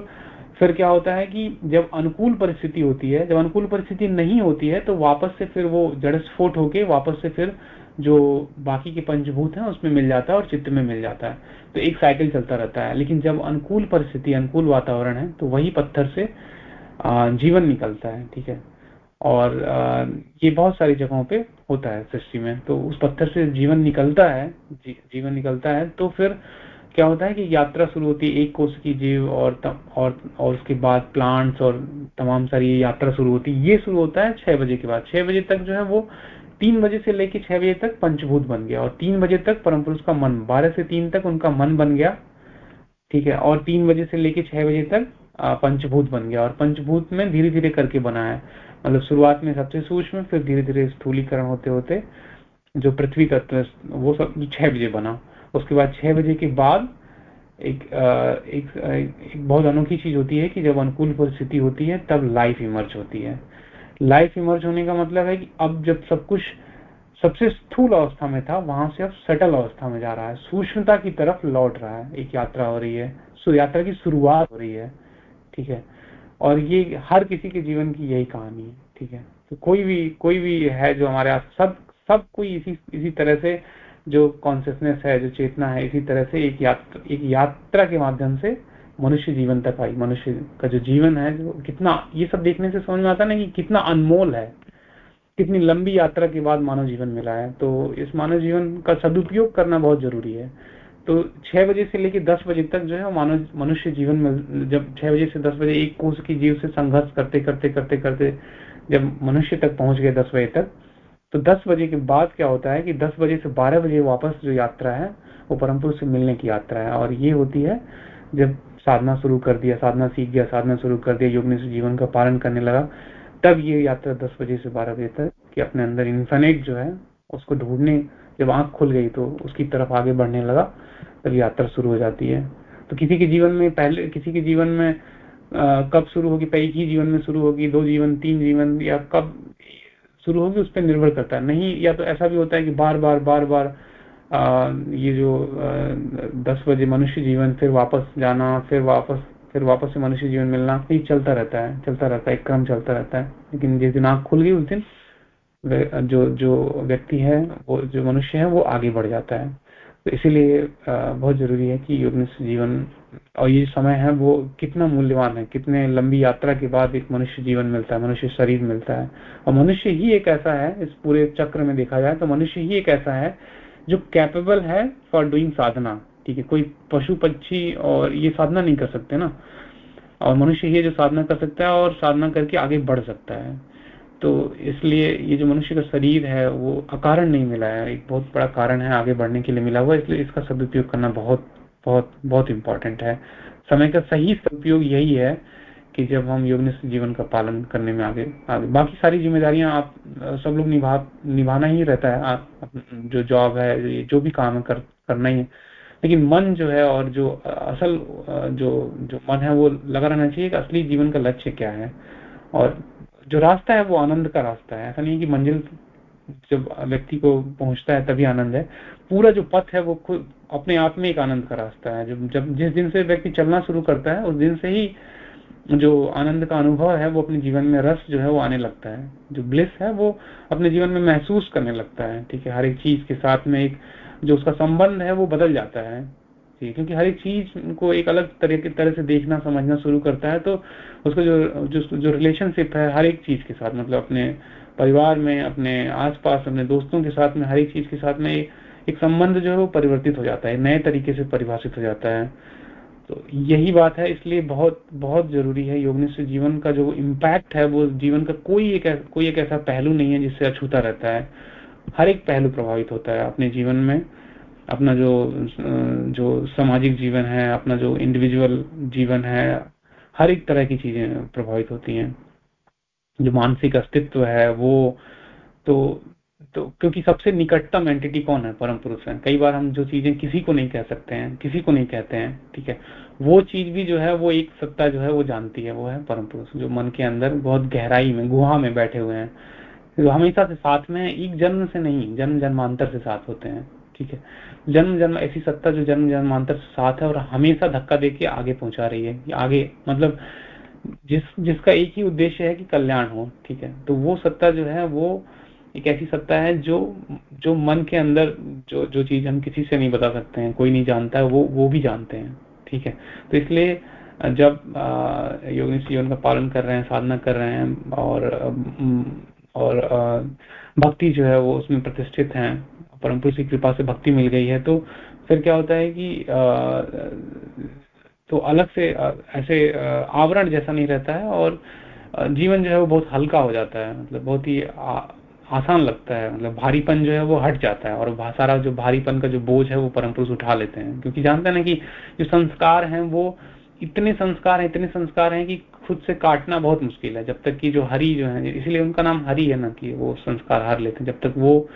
Speaker 2: फिर क्या होता है कि जब अनुकूल परिस्थिति होती है जब अनुकूल परिस्थिति नहीं होती है तो वापस से फिर वो जड़ स्फोट होके वापस से फिर जो बाकी के पंचभूत हैं उसमें मिल जाता है और चित्त में मिल जाता है। तो एक साइकिल चलता रहता है। लेकिन जब अनुकूल परिस्थिति अनुकूल वातावरण है तो वही पत्थर से जीवन निकलता है ठीक है? और ये बहुत सारी जगहों पे होता है सृष्टि में। तो उस पत्थर से जीवन निकलता है जी, जीवन निकलता है तो फिर क्या होता है कि यात्रा शुरू होती है एक कोष की जीव और तम, और और उसके बाद प्लांट्स और तमाम सारी यात्रा शुरू होती है। ये शुरू होता है छह बजे के बाद। छह बजे तक जो है वो तीन बजे से लेकर छह बजे तक पंचभूत बन गया। और तीन बजे तक परम पुरुष का मन बारह से तीन तक उनका मन बन गया। ठीक है और तीन बजे से लेकर छह बजे तक पंचभूत बन गया। और पंचभूत में धीरे धीरे करके बना है। मतलब शुरुआत में सबसे सूक्ष्म फिर धीरे धीरे स्थूलीकरण होते होते जो पृथ्वी तत्व वो सब छह बजे बना। उसके बाद छह बजे के बाद एक, एक, एक बहुत अनोखी चीज़ होती है कि जब अनुकूल परिस्थिति होती है तब लाइफ इमर्ज होती है। लाइफ इमर्ज होने का मतलब है कि अब जब सब कुछ सबसे स्थूल अवस्था में था वहाँ से अब सटल अवस्था में जा रहा है। सूक्ष्मता की तरफ़ लौट रहा है। एक यात्रा हो रही है। यात्रा की शुरुआत हो रही है। ठीक है? और ये हर किसी के जीवन की यही कहानी है। ठीक है? तो कोई भी कोई भी है जो हमारे सब सब कोई इसी इसी तरह से जो कॉन्सियसनेस है, जो चेतना है, इसी तरह से एक यात्रा एक यात्रा के माध्यम से मनुष्य जीवन तक आई। मनुष्य का जो जीवन है, जो कितना, ये सब देखने से समझ में आता ना कि कितना अनमोल है। कितनी लंबी यात्रा के बाद मानव जीवन मिला है। तो इस मानव जीवन का सदुपयोग करना बहुत ज़रूरी है। तो छह बजे से लेकर दस बजे तक जो है मानव, मनुष्य जीवन में, जब छह बजे से दस बजे एक कोष की जीव से संघर्ष करते करते करते करते जब मनुष्य तक पहुँच गए दस बजे तक तो दस बजे के बाद क्या होता है कि दस बजे से बारह बजे वापस जो यात्रा है वो परम पुरुष से मिलने की यात्रा है। और ये होती है जब साधना शुरू कर दिया साधना सीख गया साधना शुरू कर दिया योग से जीवन का पालन करने लगा तब ये यात्रा दस बजे से बारह बजे तक कि अपने अंदर इन्फेनेट जो है उसको ढूँढने जब आँख खुल गई तो उसकी तरफ़ आगे बढ़ने लगा तब यात्रा शुरू हो जाती है। तो किसी के जीवन में पहले किसी के जीवन में आ, कब शुरू होगी? एक ही जीवन में शुरू होगी दो जीवन तीन जीवन या कब शुरू होगी उस पर निर्भर करता है। नहीं या तो ऐसा भी होता है कि बार बार बार बार आ, ये जो आ, दस बजे मनुष्य जीवन फिर वापस जाना फिर वापस फिर वापस से मनुष्य जीवन मिलना ये चलता रहता है चलता रहता है एक क्रम चलता रहता है। लेकिन जिस दिन आँख खुल गई उस दिन जो जो व्यक्ति है वो जो मनुष्य है वो आगे बढ़ जाता है। तो इसीलिए बहुत ज़रूरी है कि योग जीवन, और ये समय है, वो कितना मूल्यवान है, कितने लंबी यात्रा के बाद एक मनुष्य जीवन मिलता है, मनुष्य शरीर मिलता है। और मनुष्य ही एक ऐसा है, इस पूरे चक्र में देखा जाए तो मनुष्य ही एक ऐसा है, जो कैपेबल है फॉर डूइंग साधना, ठीक है? कोई पशु, पक्षी और ये साधना नहीं कर सकते ना। और मनुष्य ही जो साधना कर सकता है और साधना करके आगे बढ़ सकता है। तो इसलिए ये जो मनुष्य का शरीर है वो अकारण नहीं मिला है। एक बहुत बड़ा कारण है आगे बढ़ने के लिए मिला हुआ इसलिए इसका सदुपयोग करना बहुत बहुत बहुत इंपॉर्टेंट है। समय का सही सदुपयोग यही है कि जब हम योग जीवन का पालन करने में आगे आगे। बाकी सारी जिम्मेदारियाँ आप सब लोग निभा निभाना ही रहता है। आप जो जॉब है जो भी काम है कर, करना ही है। लेकिन मन जो है और जो असल जो जो मन है वो लगा रहना चाहिए कि असली जीवन का लक्ष्य क्या है। और जो रास्ता है वो आनंद का रास्ता है। ऐसा नहीं कि मंजिल जब व्यक्ति को पहुँचता है तभी आनंद है। पूरा जो पथ है वो खुद अपने आप में एक आनंद का रास्ता है। जब जब जिस दिन से व्यक्ति चलना शुरू करता है, उस दिन से ही जो आनंद का अनुभव है वो अपने जीवन में रस जो है वो आने लगता है। जो ब्लिस है वो अपने जीवन में महसूस करने लगता है। ठीक है, हर एक चीज़ के साथ में एक जो उसका संबंध है वो बदल जाता है। ठीक है, क्योंकि हर एक चीज़ को एक अलग तरह की तरह से देखना, समझना शुरू करता है तो उसका जो जो जो रिलेशनशिप है हर एक चीज़ के साथ मतलब अपने परिवार में, अपने आसपास, अपने दोस्तों के साथ में, हर एक चीज़ के साथ में एक संबंध जो है वो परिवर्तित हो जाता है, नए तरीके से परिभाषित हो जाता है। तो यही बात है, इसलिए बहुत बहुत ज़रूरी है योग योगनिष्ठ जीवन का जो इम्पैक्ट है, वो जीवन का कोई एक कोई एक ऐसा पहलू नहीं है जिससे अछूता रहता है। हर एक पहलू प्रभावित होता है अपने जीवन में। अपना जो जो सामाजिक जीवन है, अपना जो इंडिविजुअल जीवन है, हर एक तरह की चीज़ें प्रभावित होती हैं। जो मानसिक अस्तित्व है, वो तो तो क्योंकि सबसे निकटतम एंटिटी कौन है? परम पुरुष है। कई बार हम जो चीज़ें किसी को नहीं कह सकते हैं, किसी को नहीं कहते हैं, ठीक है? वो चीज़ भी जो है, वो एक सत्ता जो है, वो जानती है, वो है परम पुरुष, जो मन के अंदर बहुत गहराई में, गुहा में बैठे हुए हैं। तो हमेशा से साथ में एक जन्म से नहीं जन्म जन्मांतर से साथ होते हैं। ठीक है। जन्म जन्म ऐसी सत्ता जो जन्म जन्मांतर साथ है और हमेशा धक्का देके आगे पहुँचा रही है। आगे मतलब जिस, जिसका एक ही उद्देश्य है कि कल्याण हो, ठीक है। तो वो सत्ता जो है, वो एक ऐसी सत्ता है जो जो मन के अंदर जो जो चीज़ हम किसी से नहीं बता सकते हैं, कोई नहीं जानता है, वो वो भी जानते हैं, ठीक है। तो इसलिए जब योगी जीवन का पालन कर रहे हैं, साधना कर रहे हैं और और भक्ति जो है वो उसमें प्रतिष्ठित है परम पुरुष की कृपा से भक्ति मिल गई है। तो फिर क्या होता है कि तो अलग से ऐसे आवरण जैसा नहीं रहता है और जीवन जो है वो बहुत हल्का हो जाता है। मतलब बहुत ही आसान लगता है। मतलब भारीपन जो है वो हट जाता है और सारा जो भारीपन का जो बोझ है वो परम पुरुष उठा लेते हैं। क्योंकि जानते हैं ना कि जो संस्कार हैं वो इतने संस्कार हैं, इतने संस्कार हैं कि खुद से काटना बहुत मुश्किल है। जब तक कि जो हरि जो है, इसलिए उनका नाम हरि है ना कि वो संस्कार हर लेते हैं। जब तक वो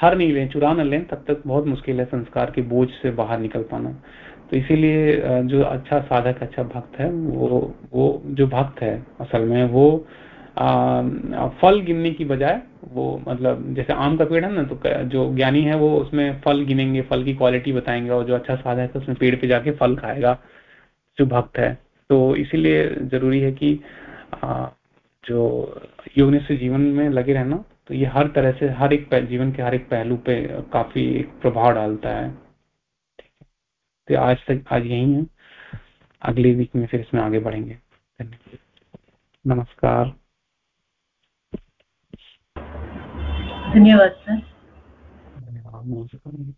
Speaker 2: हर नहीं लें चुरा न लें तब तक बहुत मुश्किल है संस्कार के बोझ से बाहर निकल पाना। तो इसीलिए जो अच्छा साधक अच्छा भक्त है वो वो जो भक्त है असल में वो आ, फल गिनने की बजाय वो मतलब जैसे आम का पेड़ है ना तो जो ज्ञानी है वो उसमें फल गिनेंगे फल की क्वालिटी बताएँगे और जो अच्छा साधक है उसमें पेड़ पे जाके फल खाएगा जो भक्त है। तो इसीलिए ज़रूरी है कि आ, जो योगनिष्ठ जीवन में लगे रहना तो ये हर तरह से हर एक जीवन के हर एक पहलू पे काफ़ी एक प्रभाव डालता है। तो आज तक आज यही है। अगले वीक में फिर इसमें आगे बढ़ेंगे। नमस्कार।
Speaker 1: धन्यवाद सर।
Speaker 2: धन्यवाद